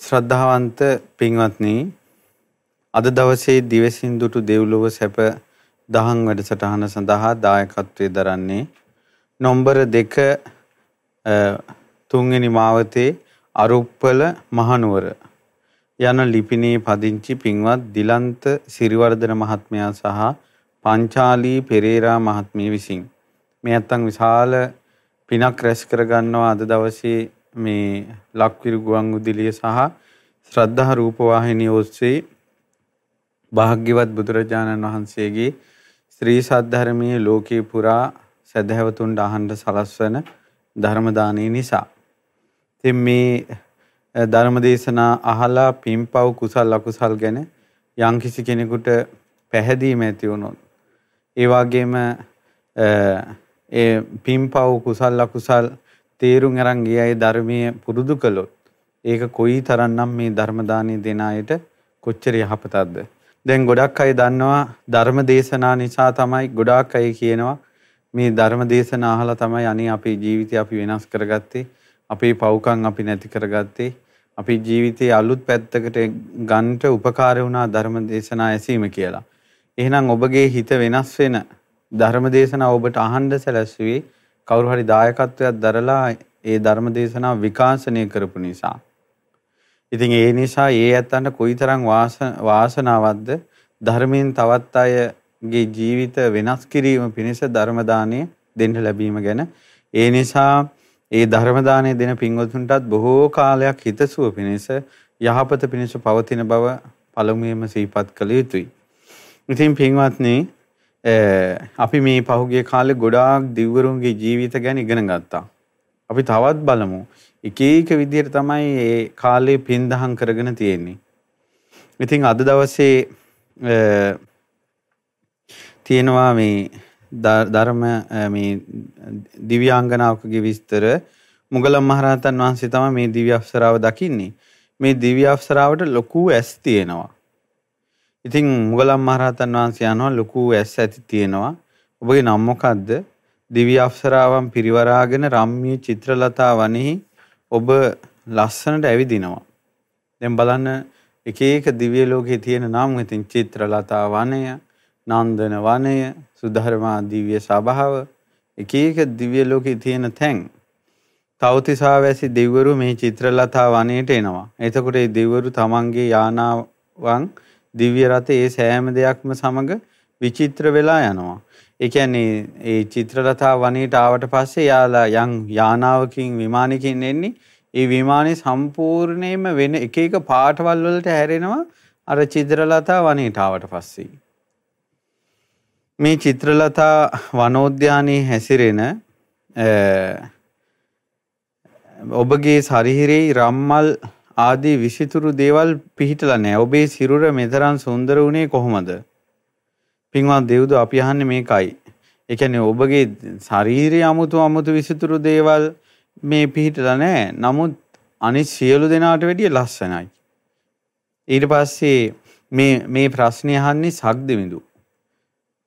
ශ්‍රද්ධාවන්ත පින්වත්නි අද දවසේ දිවසින් දුටු දෙව්ලොව සැප දහම් වැඩසටහන සඳහා දායකත්වයේ දරන්නේ නොම්බර 2 තුන්වෙනි මාවතේ අරුප්පල මහනුවර. යන ලිපිනේ පදිංචි පින්වත් දිලන්ත සිරිවර්ධන මහත්මයා සහ පංචාලී පෙරේරා මහත්මිය විසින්. මේ නැත්තම් විශාල පිනක් රැස් කරගන්නවා අද දවසේ මේ ලක්විරු ගුවන් විදුලිය සහ ශ්‍රද්ධා රූප වාහිනිය ඔස්සේ භාග්‍යවත් බුදුරජාණන් වහන්සේගේ ශ්‍රී සද්ධර්මයේ ලෝකේ පුරා සදහැවතුන්ට අහන්න සලස්වන ධර්ම දානයේ නිසා. ඉතින් මේ ධර්ම දේශනා අහලා පින්පව් කුසල් අකුසල් ගැන යම්කිසි කෙනෙකුට පැහැදීම ඇති වුණොත් ඒ වගේම ඒ පින්පව් කුසල් අකුසල් තේරුම් අරන් ගිය අය ධර්මයේ පුරුදු කළොත් ඒක කොයි තරම්නම් මේ ධර්ම දානීය දෙන අයට කොච්චර යහපතක්ද දැන් ගොඩක් අය දන්නවා ධර්ම දේශනා නිසා තමයි ගොඩාක් අය කියනවා මේ ධර්ම දේශනා අහලා තමයි අනේ අපේ ජීවිතය අපි වෙනස් කරගත්තේ අපේ පව්කම් අපි නැති කරගත්තේ අපේ ජීවිතයේ අලුත් පැත්තකට ගන්නට උපකාර වුණා ධර්ම දේශනා ඇසීම කියලා. එහෙනම් ඔබගේ හිත වෙනස් වෙන ධර්ම දේශනා ඔබට අහන්න සැලැස්සුවේ කවුරු හරි දායකත්වයක් දරලා ඒ ධර්ම දේශනාව විකාශනය කරපු නිසා. ඉතින් ඒ නිසා ඒ ඇත්තන්ට කොයිතරම් වාසනාවක්ද ධර්මයෙන් තවත් අයගේ ජීවිත වෙනස් කිරීම පිණිස ධර්ම දාණය දෙන්න ලැබීම ගැන ඒ නිසා ඒ ධර්ම දාණය දෙන පින්වතුන්ටත් බොහෝ කාලයක් හිතසුව පිණිස යහපත පිණිස පවතින බව පළමුවෙන්ම සිහිපත් කළ යුතුයි. ඉතින් පින්වත්නි අපි මේ පහුගිය කාලේ ගොඩාක් දිව්වරුන්ගේ ජීවිත ගැන ඉගෙන ගත්තා. අපි තවත් බලමු. එක එක විදිහට තමයි මේ කාලේ පින්දහම් කරගෙන තියෙන්නේ. ඉතින් අද දවසේ තියෙනවා මේ ධර්ම මේ දිව්‍යාංගනාවකගේ විස්තර මුගලන් මහරහතන් වහන්සේ තමයි මේ දිව්‍ය අප්සරාව දකින්නේ. මේ දිව්‍ය අප්සරාවට ලොකු ඇස් තියෙනවා. ඉතින් මුගලන් මහරහතන් වහන්සේ යනවා ලොකු ඇස් ඇති තියෙනවා. ඔබගේ නම මොකද්ද? දිව්‍ය අප්සරාවන් පිරිවරාගෙන රම්මී චිත්‍රලතා වනෙහි ඔබ ලස්සනට ඇවිදිනවා. දැන් බලන්න එක එක දිව්‍ය ලෝකයේ තියෙන නම් ඉතින් චිත්‍රලතා වනය, නන්දන වනය, සුධර්මා දිව්‍ය සභාව එක එක දිව්‍ය ලෝකයේ තියෙන තැන්. තවතිසා වැසි දෙවිවරු මේ චිත්‍රලතා වනයේට එනවා. එතකොට මේ දෙවිවරු තමන්ගේ යානාවන් දිව්‍ය රථ ඒ සෑම දෙයක්ම සමග විචිත්‍ර වෙලා යනවා. ඒ කියන්නේ ඒ චිත්‍රරථා වනයේට ආවට පස්සේ යාලා යම් යානාවකින් විමානකින් එන්නේ ඒ විමානේ සම්පූර්ණයෙන්ම වෙන එක එක පාටවල් වලට හැරෙනවා අර චිත්‍රලතා වනයේට ආවට පස්සේ. මේ චිත්‍රලතා වනෝද්‍යානයේ හැසිරෙන ඔබගේ ශරීරයේ රම්මල් ආදී විසිතුරු දේවල් පිහිටලා නැහැ. ඔබේ සිරුර මෙතරම් සුන්දර වුණේ කොහොමද? පින්වත් දෙව්දු අපි අහන්නේ මේකයි. ඒ කියන්නේ ඔබගේ ශාරීරිය 아무තු 아무තු විසිතුරු දේවල් මේ පිහිටලා නැහැ. නමුත් අනිත් සියලු දෙනාට වැඩිය ලස්සනයි. ඊට පස්සේ මේ මේ ප්‍රශ්නේ අහන්නේ සක්දෙවිඳු.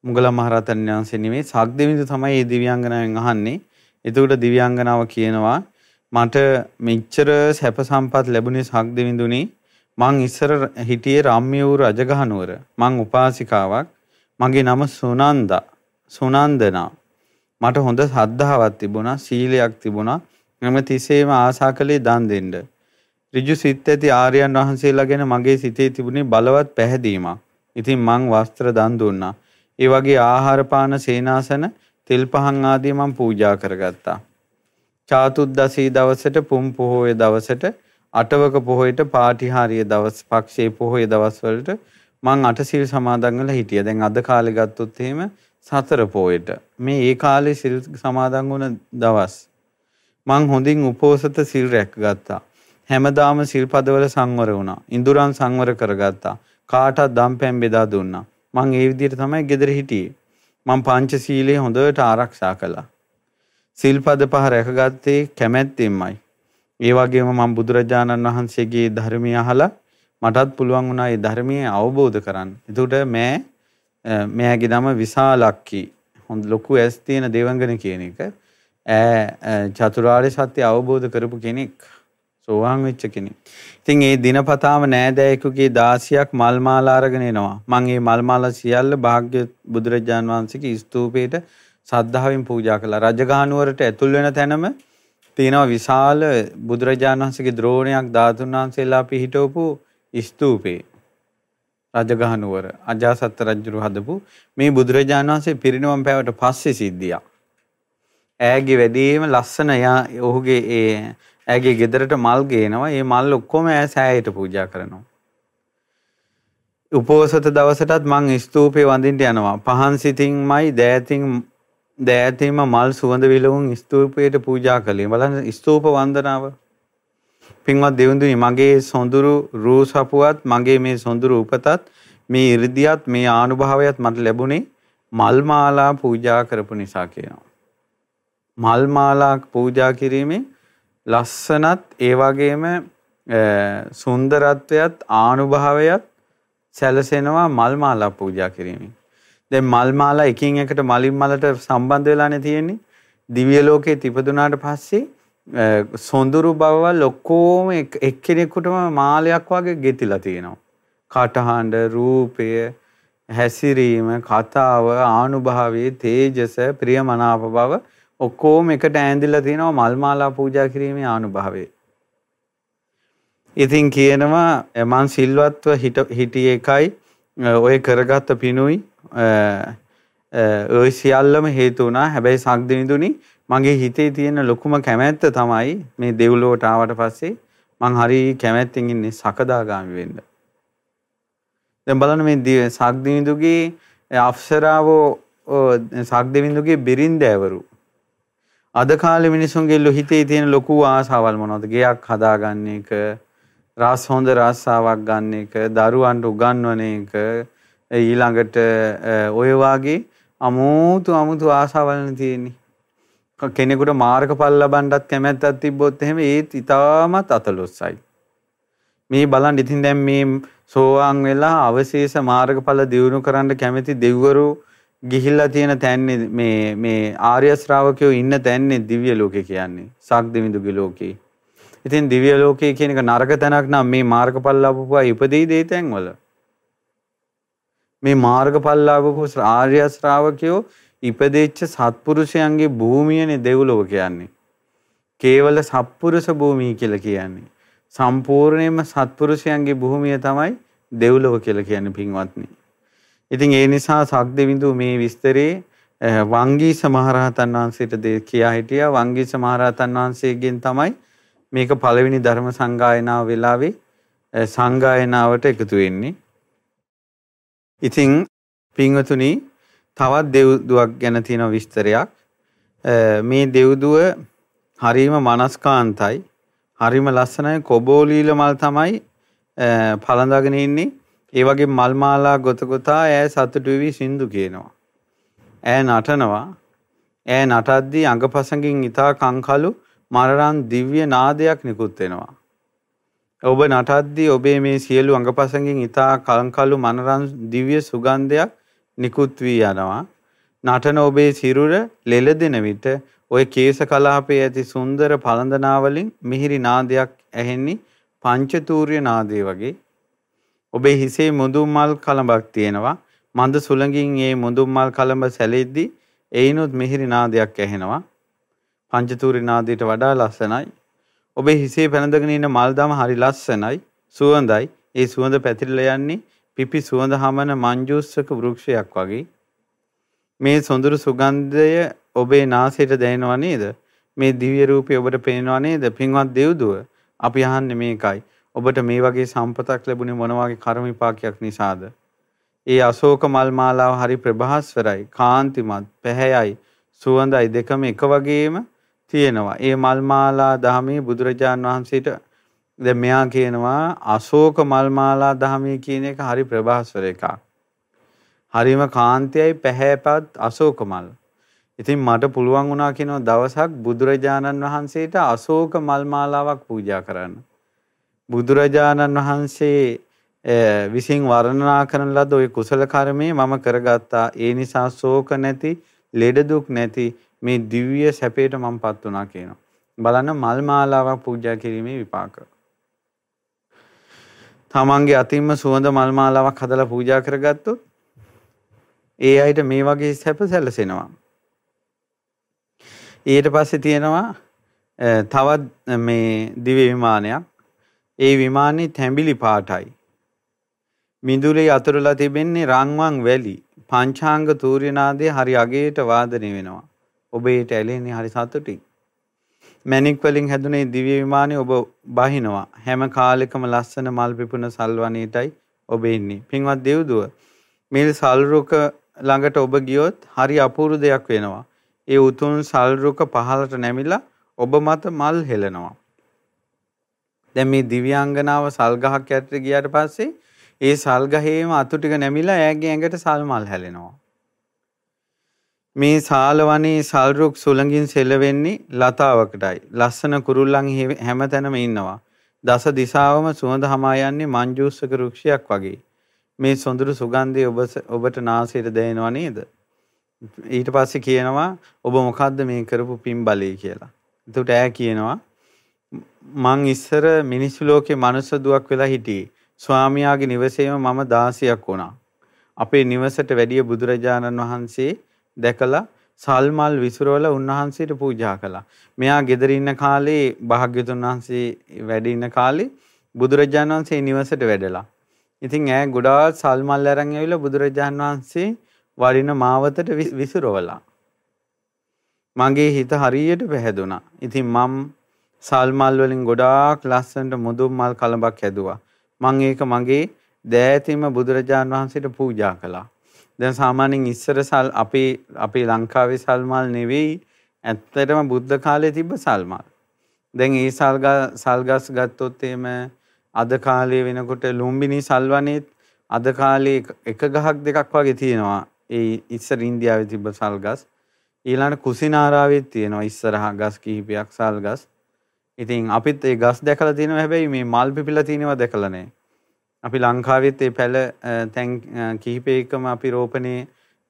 මුගලන් මහරහතන් වහන්සේ නෙමෙයි සක්දෙවිඳු තමයි මේ දිව්‍යාංගනාවෙන් අහන්නේ. එතකොට දිව්‍යාංගනාව කියනවා මට මෙච්චර සැප සම්පත් ලැබුණේ සක්දෙවිඳුනි මං ඉස්සර හිටියේ රම්‍ය වූ රජගහනුවර. මං උපාසිකාවක්. මගේ නම සුනන්දා. සුනන්දනා. මට හොඳ සද්ධාවක් තිබුණා සීලයක් තිබුණා. මම තිසේම ආසා කළේ දන් දෙන්න. ඍජු සිත් ඇති ආර්යයන් වහන්සේලා ගැන මගේ සිතේ තිබුණේ බලවත් පැහැදීමක්. ඉතින් මං වස්ත්‍ර දන් දුන්නා. ඒ වගේ ආහාර පාන සේනාසන තෙල් පහන් ආදී මං පූජා කරගත්තා. චාතුද්දසී දවසට පුම් පොහොය දවසට අටවක පොහොයට පාටිහාරිය දවස් පක්ෂයේ පොහොය දවස්වලට මං අටසිල් සමාදන් වෙලා හිටියා. දැන් අද කාලේ ගත්තොත් එහෙම සතර පොයට. මේ ඒ කාලේ සිල් සමාදන් වුණ දවස්. මං හොඳින් උපෝසත සිල් රැක්ගත්තා. හැමදාම සිල්පදවල සංවර වුණා. ඉඳුරන් සංවර කරගත්තා. කාටත් දම්පැන් බෙදා දුන්නා. මං ඒ විදිහට තමයි ගෙදර හිටියේ. මං පංචශීලයේ හොඳට ආරක්ෂා කළා. සිල්පද පහ රැකගත්තේ කැමැත්තෙන්මයි. ඒ වගේම මම බුදුරජාණන් වහන්සේගේ ධර්මය අහලා මටත් පුළුවන් වුණා ඒ ධර්මයේ අවබෝධ කරන්න. එතකොට මෑ මෙයාගේ නම විශාලක්කි. හොඳ ලොකු ඇස් තියෙන දෙවංගන කියන එක. ඈ චතුරාර්ය සත්‍ය අවබෝධ කරපු කෙනෙක්. සෝවාන් වෙච්ච කෙනෙක්. ඉතින් ඒ දිනපතාම නෑදෑයෙකුගේ 16ක් මල් මාලා අරගෙන එනවා. මම මේ මල් මාලා සියල්ල භාග්‍ය බුදුරජාන් වහන්සේගේ ස්තූපේට සද්ධාවෙන් පූජා කළා. රජගහනුවරට ඇතුල් වෙන තැනම තියෙනවා විශාල බුදුරජාන් වහන්සේගේ ද්‍රෝණයක් ධාතුන් වහන්සේලා පිහිටවපු ස්තූපේ. රජගහනුවර අජාසත් රජුරු හදපු මේ බුදුරජාන් වහන්සේ පිරිනවම් පෑවට පස්සේ සිද්ධියක්. ඈගේ වැඩිම ලස්සන ඔහුගේ ඒ ඇගේ ගෙදරට මල් ගේනවා. ඒ මල් ඔක්කොම ඈ සෑයට පූජා කරනවා. උපෝසත දවසටත් මං ස්තූපේ වඳින්න යනවා. පහන් සිතින්මයි දෑතින් දෑතින්ම මල් සුවඳ විලවුන් ස්තූපයට පූජා කළේ. බලන්න ස්තූප වන්දනාව. පින්වත් දෙවිඳුනි මගේ සොඳුරු රූ සපුවත් මගේ මේ සොඳුරු උපතත් මේ 이르දියත් මේ ආනුභාවයත් මට ලැබුණේ මල් මාලා පූජා කරපු නිසා කියනවා. මල් මාලා පූජා කිරීමෙන් ලස්සනත් ඒ වගේම සුන්දරත්වයත් ආනුභාවයත් සැලසෙනවා මල් මාලා පූජා කිරීමෙන්. දැන් මල් මාලා එකින් එකට මලින් මලට සම්බන්ධ වෙලානේ තියෙන්නේ. දිව්‍ය ලෝකේ තිබදුනාට පස්සේ සොඳුරු බවවල් ඔක්කොම එක්කෙනෙකුටම මාලයක් වගේ ගෙතිලා තියෙනවා. කටහඬ, රූපය, හැසිරීම, කතාව, ආනුභාවයේ තේජස, ප්‍රියමනාප බව ඔක්කොම එකට ඈඳිලා තිනවා මල් මාලා පූජා කිරීමේ ආනුභාවය. ඉතින් කියනවා මං සිල්වත්ව හිටිය එකයි ඔය කරගත්ත පිනුයි ඔය සියල්ලම හේතු වුණා. හැබැයි සක්දිනිදුනි මගේ හිතේ තියෙන ලොකුම කැමැත්ත තමයි මේ දෙව්ලොවට ආවට පස්සේ මං හරි කැමැත්තෙන් ඉන්නේ සකදාගාමි වෙන්න. දැන් බලන්න මේ සක්දිනිදුගේ අප්සරාවෝ සක්දිනිදුගේ බිරින්දෑවරු අද කාලේ මිනිසුන්ගේ හිතේ තියෙන ලොකු ආසාවල් මොනවද? ගෙයක් හදාගන්න එක, රස හොඳ රස්සාවක් ගන්න එක, දරුවන්ට උගන්වන එක, ඊළඟට ඔය වාගේ අමුතු අමුතු ආසාවල් තියෙන්නේ. කෙනෙකුට මාර්ගඵල ලබන්නත් කැමැත්තක් තිබ්බොත් එහෙම ඒත් ඊටමත් අතලොස්සයි. මේ බලන්න ඉතින් දැන් මේ සෝවාන් වෙලා අවශේෂ මාර්ගඵල දියුණු කරන්න කැමති දෙවිවරු ගිහිල්ලා තියෙන තැන්නේ මේ මේ ආර්ය ශ්‍රාවකයෝ ඉන්න තැන්නේ දිව්‍ය ලෝකේ කියන්නේ. සක්දිවිඳුගේ ලෝකේ. ඉතින් දිව්‍ය ලෝකේ කියන එක නරක තැනක් නම් මේ මාර්ගඵල ලැබුවා ඉපදෙයි දේ තැන්වල. මේ මාර්ගඵල ලැබපු ආර්ය ශ්‍රාවකයෝ ඉපදෙච්ච සත්පුරුෂයන්ගේ භූමියනේ දෙව්ලොව කියන්නේ. කේවල සත්පුරුෂ භූමිය කියලා කියන්නේ. සම්පූර්ණයෙන්ම සත්පුරුෂයන්ගේ භූමිය තමයි දෙව්ලොව කියලා කියන්නේ පින්වත්නි. ඉතින් ඒ නිසා සක්දෙවිඳු මේ විස්තරේ වංගීස මහරහතන් වහන්සේට කියා හිටියා වංගීස මහරහතන් වහන්සේගෙන් තමයි මේක පළවෙනි ධර්ම සංගායනාව වෙලාවේ සංගායනාවට එකතු වෙන්නේ. ඉතින් පින්වතුනි තවත් දෙව්දුවක් ගැන තියෙන විස්තරයක් මේ දෙව්දුව හරීම මනස්කාන්තයි හරිම ලස්සනයි කොබෝලීල මල් තමයි පළඳගෙන ඉන්නේ ඒ වගේ මල් මාලා ගොත ගොතා ඈ සතුටු වෙවි සින්දු කියනවා. ඈ නටනවා. ඈ නටද්දී අඟපසඟින් ඊතා කංකලු මරරන් දිව්‍ය නාදයක් නිකුත් වෙනවා. ඔබ නටද්දී ඔබේ මේ සියලු අඟපසඟින් ඊතා කංකලු මනරන් දිව්‍ය සුගන්ධයක් නිකුත් වී යනවා. නටන ඔබේ සිරුර ලෙලදෙන විට ඔය කේස කලාපයේ ඇති සුන්දර පළඳනාවලින් මිහිරි නාදයක් ඇහෙන්නේ පංචතූර්ය නාදය වගේ ඔබේ හිසේ මුදුන් මල් කලඹක් තියෙනවා. මන්ද සුළඟින් ඒ මුදුන් මල් කලඹ සැලෙද්දී එයිනුත් මිහිරි නාදයක් ඇහෙනවා. පංචතූරි නාදයට වඩා ලස්සනයි. ඔබේ හිසේ පැනඳගෙන ඉන්න මල් දම හරි ලස්සනයි. සුවඳයි. ඒ සුවඳ පැතිරලා යන්නේ පිපි සුවඳ හමන මංජූස්සක වෘක්ෂයක් වගේ. මේ සොඳුරු සුගන්ධය ඔබේ නාසයට දැනෙනව නේද? මේ දිව්‍ය රූපය ඔබට පේනව නේද? පින්වත් දෙව්දුව අපි අහන්නේ මේකයි. ඔබට මේ වගේ සම්පතක් ලැබුණේ මොන වගේ කර්ම විපාකයක් නිසාද? ඒ අශෝක මල් මාලාව හරි ප්‍රභාස්වරයි, කාන්තිමත්, පැහැයයි, සුවඳයි දෙකම එක වගේම තියෙනවා. ඒ මල් මාලා දහමේ බුදුරජාන් වහන්සේට දැන් මෙයා කියනවා අශෝක මල් මාලා දහමේ කියන එක හරි ප්‍රභාස්වර එකක්. හරිම කාන්තයයි පැහැපත් අශෝක මල්. ඉතින් මට පුළුවන් වුණා කියනවා දවසක් බුදුරජාණන් වහන්සේට අශෝක මල් මාලාවක් පූජා කරන්න. බුදුරජාණන් වහන්සේ විසින් වර්ණනා කරන ලද ওই කුසල කර්මයේ මම කරගත්තා. ඒ නිසා ශෝක නැති, ලෙඩ දුක් නැති මේ දිව්‍ය සැපයට මමපත් වුණා කියනවා. බලන්න මල් මාලාවක් පූජා කිරීමේ විපාක. තමන්ගේ අතින්ම සුවඳ මල් මාලාවක් හදලා පූජා කරගත්තොත් ඒ අයට මේ වගේ සැප සැලසෙනවා. ඊට පස්සේ තියෙනවා තවත් මේ දිව්‍ය විමානයක්. ඒ විමානේ තැඹිලි පාටයි. මිදුලේ අතුරුලා තිබෙන්නේ රන්වන් වැලි. පංචාංග තූර්යනාදයේ හරි අගේට වාදනය වෙනවා. ඔබ ඒට ඇලෙන්නේ හරි සතුටින්. මැණික් වලින් හැදුනේ දිව්‍ය විමානේ ඔබ බහිනවා. හැම කාලෙකම ලස්සන මල් පිපුණ සල්වනේටයි ඔබ ඉන්නේ. පින්වත් දෙව්දුව මේ සල්රුක ළඟට ඔබ ගියොත් හරි අපූර්ව දෙයක් වෙනවා. ඒ උතුම් සල්රුක පහළට නැමිලා ඔබ මත මල් හෙලනවා. දැන් මේ දිව්‍යාංගනාව සල් ගහක් යටට ගියාට පස්සේ ඒ සල් ගහේම අතු ටික නැමිලා ඈගේ ඇඟට සල් මල් හැලෙනවා. මේ සාල වනේ සල් රුක් සුළඟින් සෙලවෙන්නේ ලතාවකටයි. ලස්සන කුරුල්ලන් හැමතැනම ඉන්නවා. දස දිසාවම සුවඳ හමා යන්නේ මංජූසක වෘක්ෂයක් වගේ. මේ සොඳුරු සුගන්ධය ඔබ ඔබට නාසයට දැනෙනවා නේද? ඊට පස්සේ කියනවා ඔබ මොකද්ද මේ කරපු පින් බලය කියලා. එතකොට ඈ කියනවා මං ඉස්සර මිනිස්සු ලෝකේ මනුස්ස දුවක් වෙලා හිටියේ. ස්වාමියාගේ නිවසේම මම 16ක් වුණා. අපේ නිවසට වැඩිය බුදුරජාණන් වහන්සේ දැකලා සල්මල් විසිරවල උන්වහන්සේට පූජා කළා. මෙයා ගෙදර ඉන්න කාලේ භාග්‍යතුන් වහන්සේ වැඩ ඉන්න කාලේ බුදුරජාණන් වහන්සේ නිවසට වැඩලා. ඉතින් ඈ ගොඩාක් සල්මල් අරන් ඇවිල්ලා බුදුරජාණන් වහන්සේ වඩින මාවතට විසිරවලා. මගේ හිත හරියට පැහැදුනා. ඉතින් මම සල්මල් වලින් ගොඩාක් ලස්සනට මුදුන් මල් කලඹක් හැදුවා. මම ඒක මගේ දෑතිම බුදුරජාණන් වහන්සේට පූජා කළා. දැන් සාමාන්‍යයෙන් ඉස්සර සල් අපේ අපේ ලංකාවේ සල්මල් නෙවෙයි ඇත්තටම බුද්ධ කාලේ තිබ්බ සල්මල්. දැන් ඒ සල්ගස් ගත්තොත් එහෙම අද කාලේ වෙනකොට ලුම්බිනි සල්වනේත් අද කාලේ එක ගහක් දෙකක් වගේ තියෙනවා. ඒ ඉස්සර ඉන්දියාවේ තිබ්බ සල්ගස්. ඊළඟ කුසිනාරාවෙත් තියෙනවා ඉස්සරහා ගස් කිහිපයක් සල්ගස්. ඉතින් අපිත් ඒ ගස් දැකලා තියෙනවා හැබැයි මේ මල් පිපිලා තියෙනවා දැකලා නැහැ. අපි ලංකාවෙත් ඒ පැල තැන් කිහිපයකම අපි රෝපණය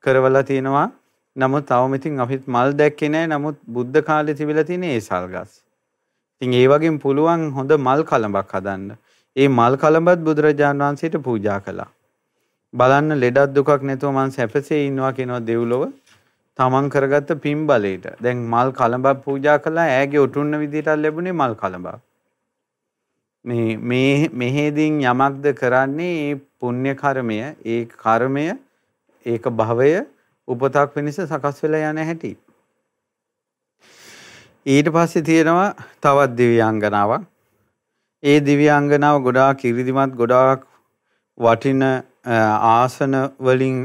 කරවලා තියෙනවා. නමුත් තවම ඉතින් අපිත් මල් දැක්කේ නැහැ. නමුත් බුද්ධ කාලේ තිබිලා තියෙන ඒ සල් ගස්. ඉතින් ඒ වගේම පුළුවන් හොඳ මල් කලඹක් හදන්න. ඒ මල් කලඹත් බුදුරජාන් වහන්සේට පූජා කළා. බලන්න ලෙඩක් දුකක් නැතුව මං සැපසේ ඉන්නවා කියනවා දෙව්ලොව. තමන් කරගත්ත පින් බලයට. දැන් මල් කලඹක් පූජා කළා ඈගේ උටුන්න විදිහට ලැබුණේ මල් කලඹක්. මේ මේ මෙහෙදින් යමක්ද කරන්නේ ඒ පුණ්‍ය කර්මය, ඒ කර්මය, ඒක භවය උපතක් වෙනස සකස් වෙලා යන හැටි. ඊට පස්සේ තියෙනවා තවත් දිව්‍යාංගනාවක්. ඒ දිව්‍යාංගනාව ගොඩාක් ඉරිදිමත් ගොඩාක් වටින ආසන වලින්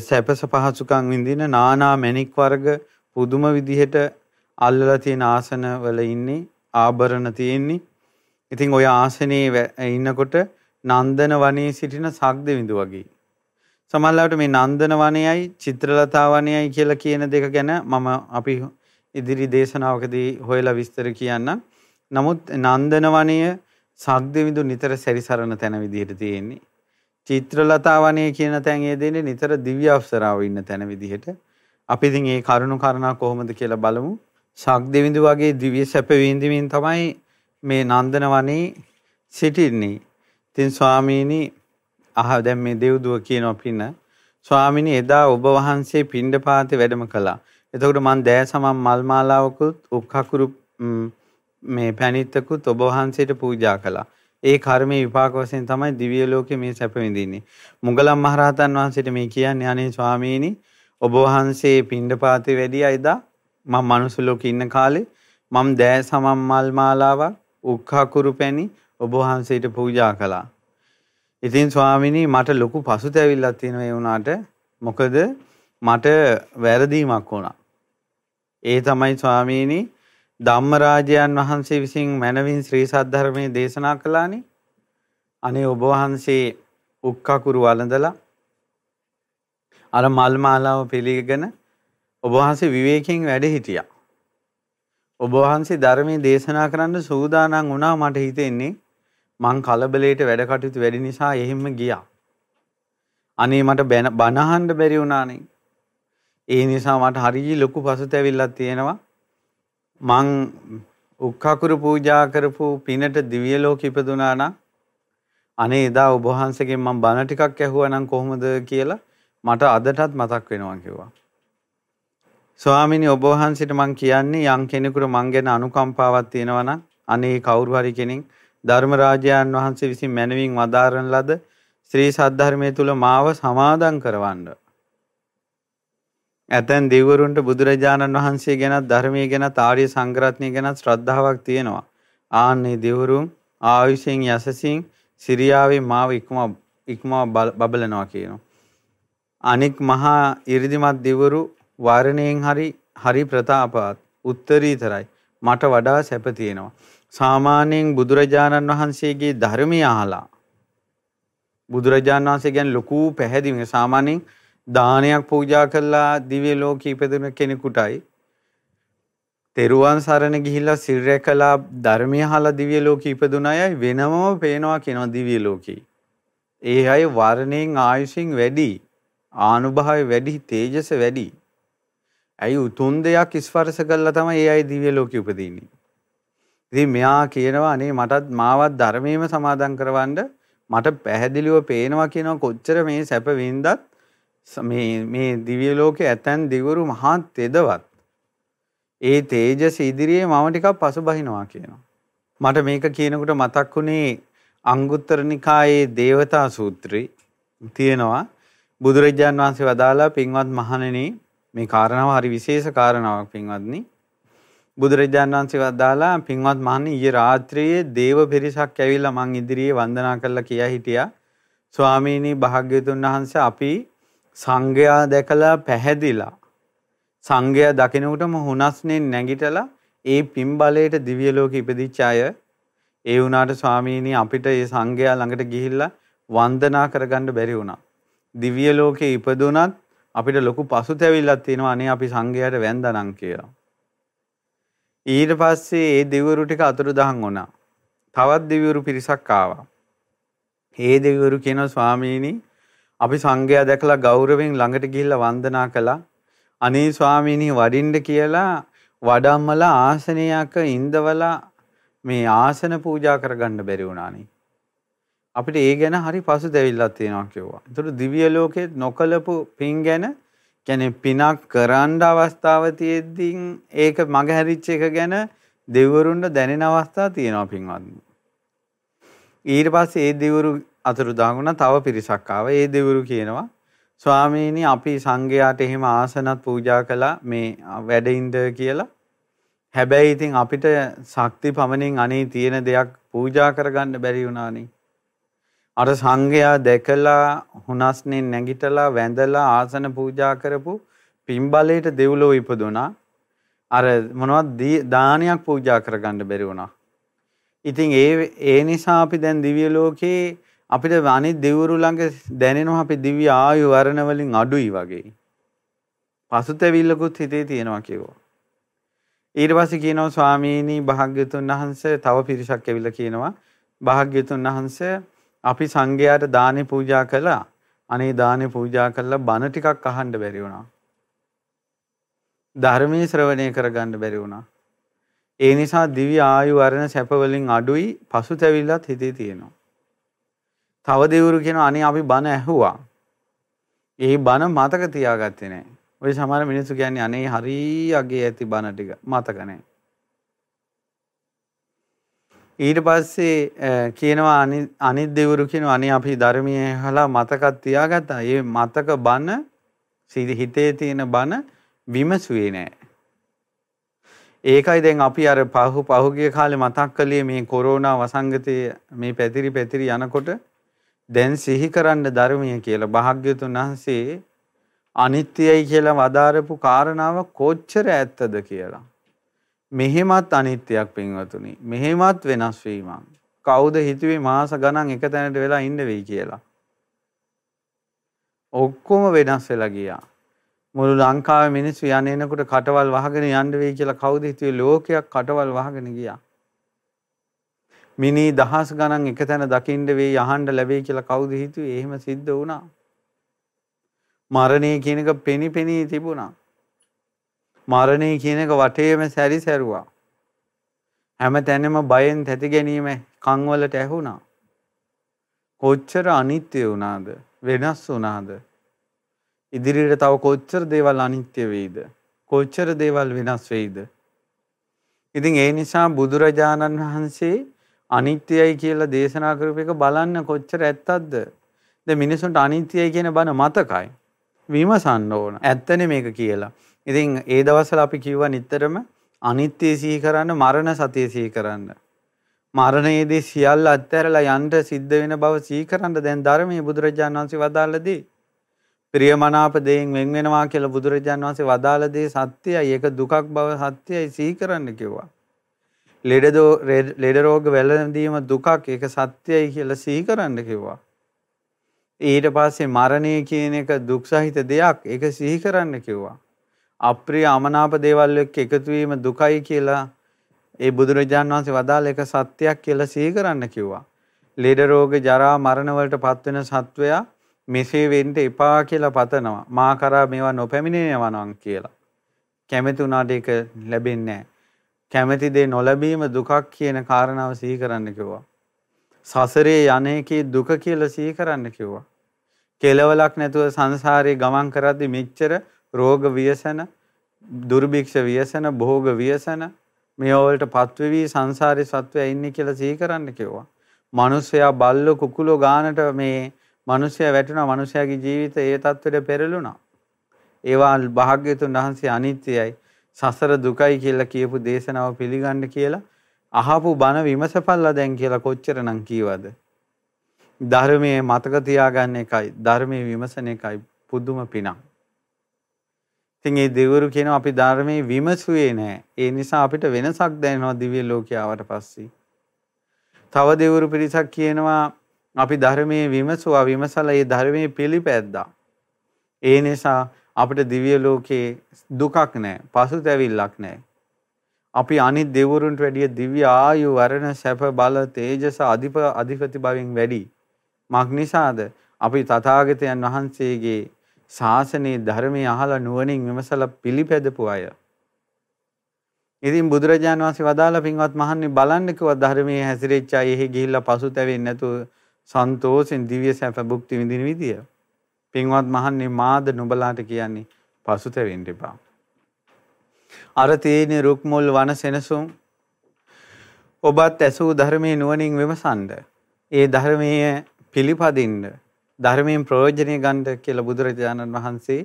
සැපස පහසුකම් විඳින නානා මැණික් වර්ග පුදුම විදිහට අල්ලලා තියෙන ආසන වල ඉන්නේ ආභරණ තියෙන්නේ. ඉතින් ওই ආසනේ ඉන්නකොට නන්දන වනයේ සිටින සග්දවිඳු වගේ. සමහරවිට මේ නන්දන වනයයි චිත්‍රලතා වනයයි කියලා කියන දෙක ගැන මම අපි ඉදිරි දේශනාවකදී හොයලා විස්තර කියන්නම්. නමුත් නන්දන වනය සග්දවිඳු නිතර සැරිසරන තැන විදිහට තියෙන්නේ. චිත්‍රලතා වනේ කියන තැන් ඒ දෙන්නේ නිතර දිව්‍ය අප්සරාව ඉන්න තැන විදිහට. අපි ඉතින් ඒ කරුණු කරනා කොහොමද කියලා බලමු. ශක්තිවිඳු වගේ දිව්‍ය සැප විඳින්මින් තමයි මේ නන්දන වනේ සිටින්නේ. ඉතින් ස්වාමීනි අහ දැන් මේ දෙව්දුව කියනවා පින්න. ස්වාමීනි එදා ඔබ වහන්සේ පිණ්ඩපාතේ වැඩම කළා. එතකොට මං දෑසමම් මල් මාලාවකුත් උක්කකුරු මේ පැණිත්තකුත් ඔබ වහන්සේට පූජා කළා. ඒ කර්මයේ විපාක වශයෙන් තමයි දිව්‍ය ලෝකේ මේ සැප විඳින්නේ. මුගලන් මහරහතන් වහන්සේට මේ කියන්නේ අනේ ස්වාමීනි ඔබ වහන්සේ පිණ්ඩපාතේ වැඩියා එදා මම මනුස්ස ලෝකේ ඉන්න කාලේ මම දෑ සමම් මල් මාලාවක් උක්ඛකුරු පැණි ඔබ වහන්සේට පූජා කළා. ඉතින් ස්වාමීනි මට ලොකු පසුතැවිල්ලක් තියෙනවා ඒ වුණාට මොකද මට වැරදීමක් වුණා. ඒ තමයි ස්වාමීනි ධම්මරාජයන් වහන්සේ විසින් මනවින් ශ්‍රී සද්ධර්මයේ දේශනා කළානේ. අනේ ඔබ වහන්සේ උක්කකුරු වළඳලා අර මල් මාලාව පිළිගෙන ඔබ වහන්සේ විවේකයෙන් වැඩ හිටියා. ඔබ වහන්සේ ධර්මයේ දේශනා කරන්න සූදානම් වුණා මට හිතෙන්නේ මං කලබලයට වැඩ කටයුතු වැඩි නිසා එහෙම ගියා. අනේ මට බණ අහන්න බැරි වුණානේ. ඒ නිසා මට හරිය ලොකු පසුතැවිල්ලක් තියෙනවා. මං උක්කකුරු පූජා කරපු පිනට දිව්‍ය ලෝක ඉපදුනා නම් අනේ එදා ඔබ වහන්සේගෙන් මම බණ ටිකක් ඇහුවා නම් කොහොමද කියලා මට අදටත් මතක් වෙනවා කිව්වා. ස්වාමිනී ඔබ වහන්සේට මං කියන්නේ යම් කෙනෙකුට මං ගැන අනුකම්පාවක් තියෙනවා නම් අනේ කවුරු හරි කෙනෙක් ධර්මරාජයන් වහන්සේ විසින් මැනවින් වදාරන ලද ශ්‍රී සද්ධර්මයේ තුල මාව සමාදන් කරවන්න. ඇතැන් දෙවිවරුන්ට බුදුරජාණන් වහන්සේ ගැනත් ධර්මයේ ගැනත් ආර්ය සංග්‍රහණය ගැනත් ශ්‍රද්ධාවක් තියෙනවා. ආන්නේ දෙවිවරුන් ආයුෂෙන් යසසින් සිරියාවේ මාව ඉක්ම ඉක්ම බබලනවා කියනවා. අනික් මහා 이르දිමත් දෙවිවරු වර්ණයෙන් හරි හරි ප්‍රතාපවත් උත්තරීතරයි මට වඩා සැප තියෙනවා. සාමාන්‍යයෙන් බුදුරජාණන් වහන්සේගේ ධර්මය අහලා බුදුරජාණන් වහන්සේ ගැන ලොකු පැහැදිලිව සාමාන්‍යයෙන් දානයක් පූජා කළා දිව්‍ය ලෝකෙ ඉපදුන කෙනෙකුටයි තෙරුවන් සරණ ගිහිල්ලා සිල් රැකලා ධර්මය අහලා දිව්‍ය ලෝකෙ ඉපදුන අය වෙනමම පේනවා කියනවා දිව්‍ය ලෝකේ. ඒ අය වර්ණයෙන් ආයුෂින් වැඩි ආනුභාවය වැඩි තේජස වැඩි ඇයි උතුම් දෙයක් ස්පර්ශ කළා තමයි ඒ අය දිව්‍ය ලෝකෙ උපදින්නේ. ඉතින් මෙයා කියනවා අනේ මටත් මාවත් ධර්මයේම සමාදන් කරවන්න මට පැහැදිලිව පේනවා කියනවා කොච්චර මේ සැප වින්දත් මේ මේ දිව්‍ය ලෝකේ ඇතැන් දිවුරු මහා තෙදවත්. ඒ තේජස ඉදිරියේ මම ටිකක් පසුබහිනවා කියනවා. මට මේක කියනකොට මතක් වුණේ අංගුත්තර නිකායේ දේවතා සූත්‍රය තියෙනවා. බුදුරජාන් වහන්සේ වදාලා පින්වත් මහණෙනි මේ කාරණාව හරි විශේෂ කාරණාවක් පින්වත්නි. බුදුරජාණන් වහන්සේ වදාලා පින්වත් මහණනි ඊයේ රාත්‍රියේ දේව පිරිසක් ඇවිල්ලා මං ඉදිරියේ වන්දනා කළා කියා හිටියා. ස්වාමීනි භාග්‍යතුන් වහන්සේ අපි සංඝයා දැකලා පැහැදිලා සංඝයා දකිනකොටම හුනස්නේ නැගිටලා ඒ පින් බලයට දිව්‍ය ලෝකෙ ඉපදිච්ච අය ඒ වුණාට ස්වාමීනි අපිට ඒ සංඝයා ළඟට ගිහිල්ලා වන්දනා කරගන්න බැරි වුණා. දිව්‍ය ලෝකේ ඉපදුනත් අපිට ලොකු පසුතැවිල්ලක් තියෙනවා අනේ අපි සංඝයාට වැන්දනම් කියලා. ඊට පස්සේ ඒ දෙවිවරු ටික අතුරුදහන් වුණා. තවත් දෙවිවරු පිරිසක් ආවා. ඒ දෙවිවරු කියනවා ස්වාමීනි අපි සංඝයා දැකලා ගෞරවයෙන් ළඟට ගිහිල්ලා වන්දනා කළා. අනේ ස්වාමීනි වඩින්න කියලා වඩම්මලා ආසනයක ඉඳවලා මේ ආසන පූජා කරගන්න බැරි වුණානේ. අපිට ඒ ගැන හරි පසුතැවිල්ලක් තියෙනවා කිව්වා. ඒතර දිව්‍ය ලෝකේ නොකලපු පින් ගැන කියන්නේ පිනක් කරන්න අවස්ථාව තියෙද්දි ඒක මග හැරිච්ච එක ගැන දෙවිවරුන්ට දැනෙන අවස්ථා තියෙනවා පින්වත්නි. ඊට පස්සේ ඒ දෙවිවරු අතුරු දාගුණා තව පිරිසක් ආවා. ඒ දෙවිවරු කියනවා ස්වාමීනි අපි සංඝයාට එහෙම ආසනත් පූජා කළා මේ වැඩින්ද කියලා. හැබැයි ඉතින් අපිට ශක්ති පමණින් අනේ තියෙන දෙයක් පූජා කරගන්න බැරි වුණානේ. අර සංඝයා දැකලා හුනස්නේ නැගිටලා වැඳලා ආසන පූජා කරපු පින්බලයට දෙව්ලොව ඉපදුනා. අර මොනවද දානයක් පූජා කරගන්න බැරි වුණා. ඉතින් ඒ ඒ නිසා අපි දැන් දිව්‍ය ලෝකේ අපිට අනිත් දෙවිවරු ළඟ දැනෙනවා අපි දිව්‍ය ආයු වර්ණ වලින් අඩුයි වගේ. පසුතැවිල්ලකුත් හිතේ තියෙනවා කියනවා. ඊට පස්සේ කියනවා ස්වාමීනි භාග්‍යතුන් වහන්සේ තව පිරිසක් ඇවිල්ලා කියනවා භාග්‍යතුන් වහන්සේ අපි සංඝයාට දානේ පූජා කළා. අනේ දානේ පූජා කළා බණ ටිකක් අහන්න බැරි වුණා. ධර්මයේ ශ්‍රවණය කරගන්න බැරි වුණා. ඒ නිසා දිව්‍ය ආයු වර්ණ සැප වලින් අඩුයි පසුතැවිල්ලත් හිතේ තියෙනවා. තව දෙවරු කියනවා අනේ අපි බණ ඇහුවා. ඒ බණ මතක තියාගත්තේ නැහැ. ඔය සමහර මිනිස්සු කියන්නේ අනේ හරි අගේ ඇති බණ ටික මතක නැහැ. ඊට පස්සේ කියනවා අනිත් දෙවරු කියනවා අනේ අපි ධර්මයේ අහලා මතකත් තියාගත්තා. ඒ මතක බන හිතේ තියෙන බන විමසුවේ නෑ. ඒකයි දැන් අපි අර පහු පහුගිය කාලේ මතක් කළේ මේ කොරෝනා වසංගතයේ මේ පැතිරි පැතිරි යනකොට දැන් සිහි කරන්න ධර්මය කියලා භාග්‍යතුන් වහන්සේ අනිත්‍යයි කියලා වදාරපු කාරණාව කොච්චර ඇත්තද කියලා. මෙහෙමත් අනිත්‍යයක් පින්වතුනි. මෙහෙමත් වෙනස් වීමක්. කවුද හිතුවේ මාස ගණන් එක තැනට වෙලා ඉන්න වෙයි කියලා. ඔක්කොම වෙනස් වෙලා ගියා. මුළු ලංකාවේ මිනිස්සු යන්නේ එනකොට කටවල් වහගෙන යන්න වෙයි කියලා කවුද හිතුවේ ලෝකයක් කටවල් වහගෙන ගියා. මිනි දහස් ගණන් එක තැන දකින්න වෙයි අහන්න ලැබෙයි කියලා කවුද හිතුවේ එහෙම සිද්ධ වුණා. මරණය කියන එක පෙනි පෙනී තිබුණා. මරණය කියන එක වටේම සැරි සැරුවා. හැම තැනම බයෙන් තැති ගැනීම කන් වලට ඇහුණා. කොච්චර අනිත්‍ය වුණාද? වෙනස් වුණාද? ඉදිරියට තව කොච්චර දේවල් අනිත්‍ය වෙයිද? කොච්චර දේවල් වෙනස් වෙයිද? ඉතින් ඒ නිසා බුදුරජාණන් වහන්සේ අනිත්‍යයි කියලා දේශනා කරපු එක බලන්න කොච්චර ඇත්තක්ද? දැන් මිනිසුන්ට අනිත්‍යයි කියන බණ මතකයි. විමසන්න ඕන. ඇත්තනේ මේක කියලා. ඉතින් ඒ දවස්වල අපි කිව්වා නිතරම අනිත්‍ය සිහි කරන්න මරණ සතිය සිහි කරන්න. මරණයේදී සියල්ල අත්හැරලා යන්න සිද්ධ වෙන බව සිහි කරන්න දැන් ධර්මයේ බුදුරජාණන් වහන්සේ වදාළදී ප්‍රියමනාප දෙයින් වෙන් වෙනවා කියලා බුදුරජාණන් වහන්සේ වදාළ දේ සත්‍යයි. ඒක දුකක් බව සත්‍යයි සිහි කරන්න කිව්වා. ලෙඩ ලෙඩ රෝග වැළඳීම දුකක් ඒක සත්‍යයි කියලා සිහි කරන්න කිව්වා. ඊට පස්සේ මරණය කියන එක දුක් සහිත දෙයක් ඒක සිහි කරන්න කිව්වා. අප්‍රිය අමනාප දේවල් එක්ක එකතු වීම දුකයි කියලා ඒ බුදුරජාන් වහන්සේ වදාළ එක සත්‍යයක් කියලා සිහි කරන්න කිව්වා. ලෙඩ රෝග ජරා මරණ වලට පත්වෙන සත්වයා මෙසේ වෙන්න එපා කියලා පතනවා. මා කරා මේවා නොපැමිණෙනවා නම් කියලා. කැමති උනාට ඒක ලැබෙන්නේ නැහැ. කැමති දේ නොලැබීම දුකක් කියන කාරණාව සිහි කරන්න කිව්වා. සසරේ යන්නේකේ දුක කියලා සිහි කරන්න කිව්වා. කෙලවලක් නැතුව සංසාරේ ගමන් කරද්දි මෙච්චර රෝග ව්‍යසන, දුර්භික්ෂ ව්‍යසන, භෝග ව්‍යසන මේවා වලට පත්වෙවි සංසාරේ සත්වයා ඉන්නේ කියලා සිහි කරන්න කිව්වා. මිනිස්සයා බල්ල කුකුලෝ ගානට මේ මිනිස්සයා වැටුණා මිනිස්සයාගේ ජීවිතය ඒ තත්ත්වෙට පෙරළුණා. ඒවා භාග්‍යතුන් වහන්සේ අනිත්‍යයි සසර දුකයි කියලා කියපු දේශනාව පිළිගන්න කියලා අහපු බණ විමසපල්ලා දැන් කියලා කොච්චරනම් කීවද? ධර්මයේ මතක තියාගන්න එකයි ධර්මයේ විමසන එකයි පුදුම පිනක්. ඉතින් ඒ දෙවරු කියනවා අපි ධර්මයේ විමසුවේ නැහැ. ඒ නිසා අපිට වෙනසක් දැනෙනවා දිව්‍ය ලෝකියාවට පස්සේ. තව දෙවරු පිරිසක් කියනවා අපි ධර්මයේ විමසුවා විමසලා ඒ ධර්මයේ පිළිපැද්දා. ඒ නිසා අපිට දිව්‍ය ලෝකේ දුකක් නැහැ, පසුතැවිල්ලක් නැහැ. අපි අනිත් දෙවරුන්ට වැඩිය දිව්‍ය ආයු වරණ සැප බල තේජස අධිප අධිපති බවින් වැඩි. මක් නිසාද? අපි තථාගතයන් වහන්සේගේ ශාසනයේ ධර්මයේ අහලා නුවණින් විමසලා පිළිපැදපු අය. ඉතින් බුදුරජාණන් වහන්සේ වදාලා පින්වත් මහන්නේ බලන්න කිව්වා ධර්මයේ හැසිරෙච්ච අය එහි ගිහිල්ලා පසුතැවෙන්නේ නැතුව සන්තෝෂෙන් දිව්‍ය සැප භුක්ති විඳින විදිය. පින්වත් මහන්නේ මාද නුඹලාට කියන්නේ පසුතැවෙන්න එපා. අර තියෙන රුක් මුල් වන සෙනසුන් ඔබත් ඇසූ ධර්මයේ නුවණින් විමසන්න. ඒ ධර්මයේ පිළිපදින්න ධර්මයෙන් ප්‍රයෝජනය ගන්න කියලා බුදුරජාණන් වහන්සේ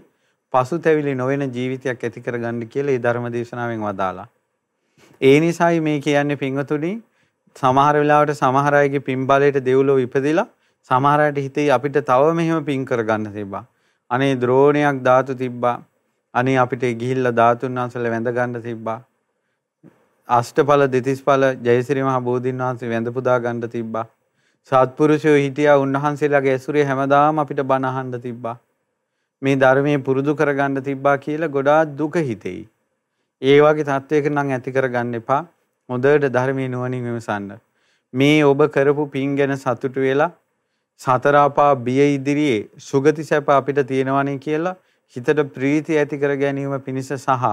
පසුතැවිලි නොවන ජීවිතයක් ඇති කරගන්න කියලා ඒ ධර්ම දේශනාවෙන් වදාලා. ඒ නිසායි මේ කියන්නේ පින්වතුනි සමහර වෙලාවට සමහර අයගේ පින් බලයට දෙව්ලොව ඉපදිලා සමහර අයට හිතේ අපිට තව මෙහෙම පින් කරගන්න තිබ්බා. අනේ ද්‍රෝණයක් ධාතු තිබ්බා. අනේ අපිට ගිහිල්ලා ධාතුන් වහන්සේලා වැඳ ගන්න තිබ්බා. අෂ්ටඵල දෙතිස්ඵල ජයසිරි මහ බෝධින් වහන්සේ වැඳ පුදා ගන්න තිබ්බා. සත්පුරුෂයෝ හිටියා උන්වහන්සේලාගේ ඇසුරේ හැමදාම අපිට බණ අහන්න තිබ්බා. මේ ධර්මයේ පුරුදු කරගන්න තිබ්බා කියලා ගොඩාක් දුක හිතෙයි. ඒ වගේ තත්වයක නම් ඇති කරගන්න එපා. හොඳට ධර්මයේ නුවණින් විමසන්න. මේ ඔබ කරපු පින් ගැන සතුටු වෙලා සතර අපා බිය ඉදිරියේ සුගති සැප අපිට තියෙනවනේ කියලා හිතට ප්‍රීතිය ඇති කර ගැනීම පිණිස සහ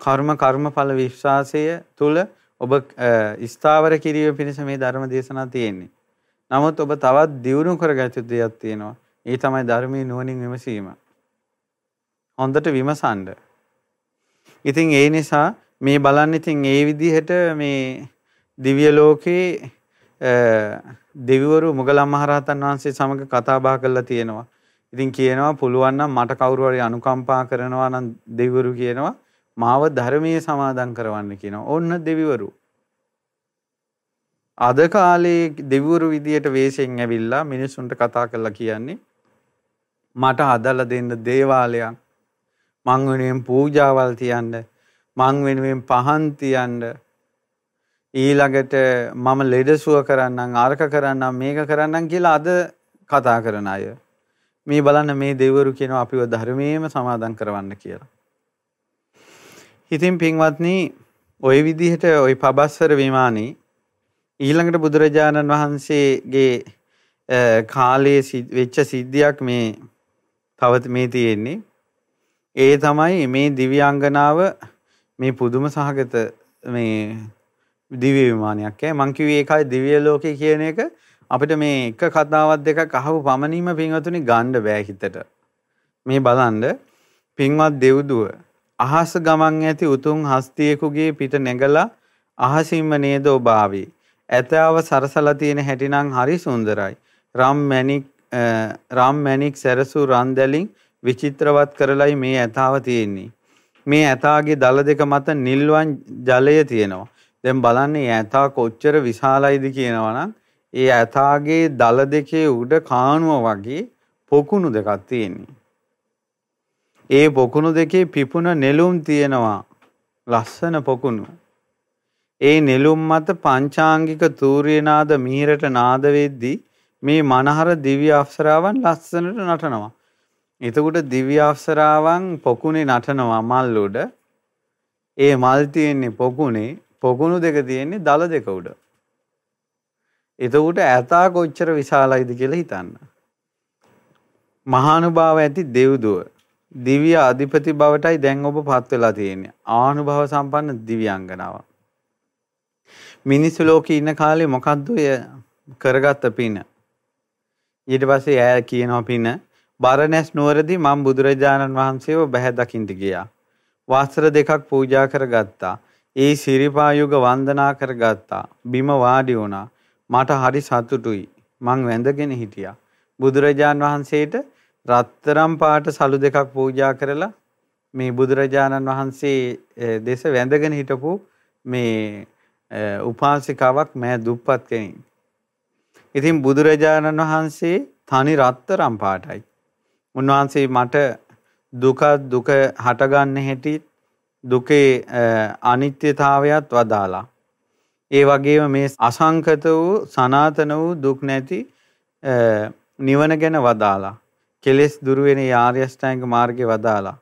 කර්ම කර්මඵල විශ්වාසය තුල ඔබ ස්ථාවර කිරීම පිණිස මේ ධර්ම දේශනා තියෙන්නේ. නමුත් ඔබ තවත් දියුණු කරගත යුතු දෙයක් තියෙනවා. ඒ තමයි ධර්මයේ නුවණින් විමසීම. හොඳට විමසන්න. ඉතින් ඒ නිසා මේ බලන්න ඉතින් ඒ විදිහට මේ දිව්‍ය ලෝකේ දෙවිවරු මුගලන් මහරහතන් වහන්සේ සමග කතා බහ කරලා තියෙනවා. ඉතින් කියනවා පුළුවන් නම් මට කවුරු හරි අනුකම්පා කරනවා නම් දෙවිවරු කියනවා මාව ධර්මයේ සමාදන් කරවන්න කියනවා. ඕන්න දෙවිවරු. අද කාලේ දෙවිවරු විදියට වේශයෙන් ඇවිල්ලා මිනිස්සුන්ට කතා කරලා කියන්නේ මට හදලා දෙන්න දේවාලයක් මං වෙනුවෙන් පූජාවල් තියන්න මං වෙනුවෙන් පහන් තියන්න ඊළඟට මම ලෙඩසුව කරන්නම් ආරක කරන්නම් මේක කරන්නම් කියලා අද කතා කරන අය මේ බලන්න මේ දෙවරු කියනවා අපිව ධර්මයේම සමාදන් කරවන්න කියලා. ඉතින් පින්වත්නි ওই විදිහට ওই පබස්සර විමානේ ඊළඟට බුදුරජාණන් වහන්සේගේ කාලයේ වෙච්ච සිද්ධියක් මේ තව මේ තියෙන්නේ. ඒ තමයි මේ දිව්‍යාංගනාව මේ පුදුම සහගත මේ දිව්‍ය විමානයක්. ඈ මං කිව්වේ ඒකයි දිව්‍ය ලෝකේ කියන එක. අපිට මේ එක කතාවක් දෙකක් අහපු පමණින්ම පින්වතුනි ගන්න බෑ හිතට. මේ බලන්න. පින්වත් දෙව්දුව අහස ගමන් ඇති උතුම් හස්තියෙකුගේ පිට නැගලා අහසින්ම නේද ඔබ ආවේ? ඇතාව සරසලා තියෙන හැටිනම් හරි සුන්දරයි රම් මැණික් රම් මැණික් සැරසු රන් දැලින් විචිත්‍රවත් කරලයි මේ ඇතාව තියෙන්නේ මේ ඇතාගේ දල දෙක මත නිල්වන් ජලය තියෙනවා දැන් බලන්න මේ ඇතා කොච්චර විශාලයිද කියනවනම් ඒ ඇතාගේ දල දෙකේ උඩ කාණුව වගේ පොකුණු දෙකක් තියෙන්නේ. ඒ පොකුණු දෙකේ පිපුණ නෙළුම් තියෙනවා. ලස්සන පොකුණු. ඒ නෙළුම් මත පංචාංගික තූර්යනාද මිහිරට නාද වෙද්දී මේ මනහර දිව්‍ය අප්සරාවන් ලස්සනට නටනවා. එතකොට දිව්‍ය අප්සරාවන් පොකුණේ නටනවා මල් උඩ. ඒ මල් තියෙන්නේ පොකුණේ පොකුණු දෙක තියෙන්නේ දල දෙක උඩ. එතකොට ඇතා කොච්චර විශාලයිද කියලා හිතන්න. මහානුභාව ඇති දෙව්දුව දිව්‍ය අධිපති බවටයි දැන් ඔබ පත් වෙලා තියෙන්නේ. ආනුභව සම්පන්න දිව්‍යාංගනාවක්. මිනිස්සු ලෝකේ ඉන්න කාලේ මොකද්ද ඔය කරගත්ත පින? ඊට පස්සේ ඈ කියනවා පින බරණැස් නුවරදී මම බුදුරජාණන් වහන්සේව බැහැ දකින්න ගියා. වස්ත්‍ර දෙකක් පූජා කරගත්තා. ඒ සිරිපා යුග වන්දනා කරගත්තා. බිම වාඩි වුණා. මට හරි සතුටුයි. මං වැඳගෙන හිටියා. බුදුරජාන් වහන්සේට රත්තරම් පාට සලු දෙකක් පූජා කරලා මේ බුදුරජාණන් වහන්සේ දෙස වැඳගෙන හිටපු මේ උපාසිකාවක් මෑ දුප්පත් කෙනෙක්. ඉතින් බුදුරජාණන් වහන්සේ තනි රත්තරම් පාටයි. උන්වහන්සේ මට දුක දුක හටගන්න හැටි දුකේ අනිත්‍යතාවයත් වදාලා. ඒ වගේම මේ අසංකත වූ සනාතන වූ දුක් නැති නිවන ගැන වදාලා. කෙලෙස් දුරු වෙන ආර්ය අෂ්ටාංග මාර්ගේ වදාලා.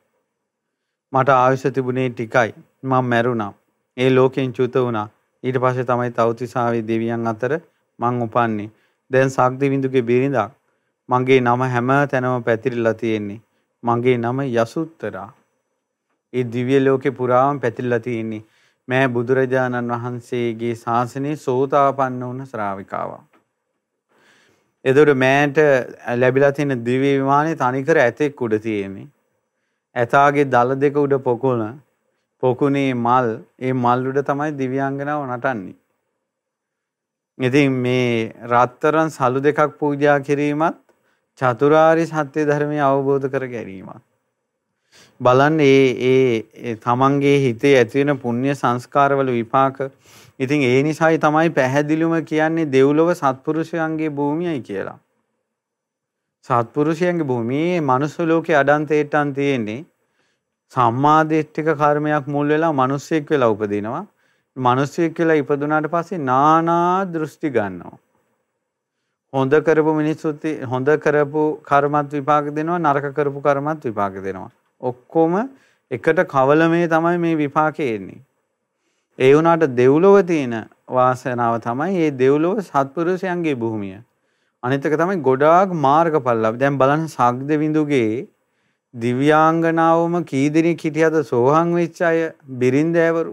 මට ආයුෂ තිබුණේ ටිකයි. මම මැරුණා. ඒ ලෝකෙන් චුත වුණා. ඊට පස්සේ තමයි තවතිසාවේ දෙවියන් අතර මං උපන්නේ. දැන් සක්දිවිඳුගේ බිරිඳක්. මගේ නම හැම තැනම පැතිරිලා තියෙන්නේ. මගේ නම යසුත්තරා. ඒ දිව්‍ය ලෝකේ පුරාම පැතිරලා තියෙන්නේ. මෑ බුදුරජාණන් වහන්සේගේ ශාසනයේ සෝතාපන්න වුණ ශ්‍රාවිකාවක්. එතකොට මෑට ලැබිලා තියෙන දිව්‍ය විමානේ තනිකර ඇතෙක් උඩ තියෙන්නේ. ඇතාගේ දල දෙක උඩ පොකුණ පොකුණේ මල් ඒ මල් උඩ තමයි දිව්‍යාංගනාව නටන්නේ. ඉතින් මේ රත්තරන් සලු දෙකක් පූජා කිරීමත් චතුරාර්ය සත්‍ය ධර්මය අවබෝධ කර ගැනීමත්. බලන්න ඒ ඒ තමන්ගේ හිතේ ඇති වෙන පුණ්‍ය සංස්කාරවල විපාක ඉතින් ඒ නිසායි තමයි පැහැදිලිවම කියන්නේ දෙව්ලොව සත්පුරුෂයන්ගේ භූමියයි කියලා. සත්පුරුෂයන්ගේ භූමියේ මනුස්ස ලෝකේ අඩන්තේට්ටන් තියෙන්නේ සම්මාදිට්ඨික කර්මයක් මුල් වෙලා මිනිස්සෙක් වෙලා උපදිනවා. මිනිස්සෙක් වෙලා ඉපදුනාට පස්සේ නානා දෘෂ්ටි ගන්නවා. හොඳ කරපු මිනිස්සුත් හොඳ කරපු කර්මත් විපාක දෙනවා නරක කරපු කර්මත් විපාක දෙනවා. ඔක්කොම එකට කවලමේ තමයි මේ විපාකේ එන්නේ. ඒ වුණාට දෙව්ලොව තියෙන වාසනාව තමයි මේ දෙව්ලොව සත්පුරුෂයන්ගේ භූමිය. අනිත් එක තමයි ගොඩාක් මාර්ගඵල ලැබ. දැන් බලන්න සග්දවිඳුගේ දිව්‍යාංගනාවම කී දෙනෙක් හිටියද සෝහන් වෙච්ච අය බිරින්දෑවරු.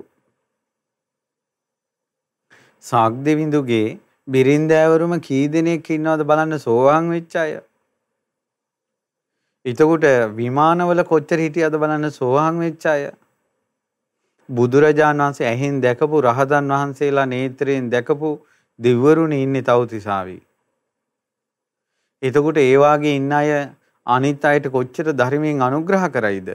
සග්දවිඳුගේ බිරින්දෑවරුම කී දෙනෙක් ඉන්නවද බලන්න සෝහන් වෙච්ච අය. එතකොට විමානවල කොච්චර හිටියද බලන්න සෝවාන් වෙච්ච අය. බුදුරජාණන් වහන්සේ ඇහෙන් දැකපු රහතන් වහන්සේලා නේත්‍රයෙන් දැකපු දිව්වරුනේ ඉන්නේ තවතිසාවි. එතකොට ඒ වාගේ ඉන්න අය අනිත් අයට කොච්චර ධර්මයෙන් අනුග්‍රහ කරයිද?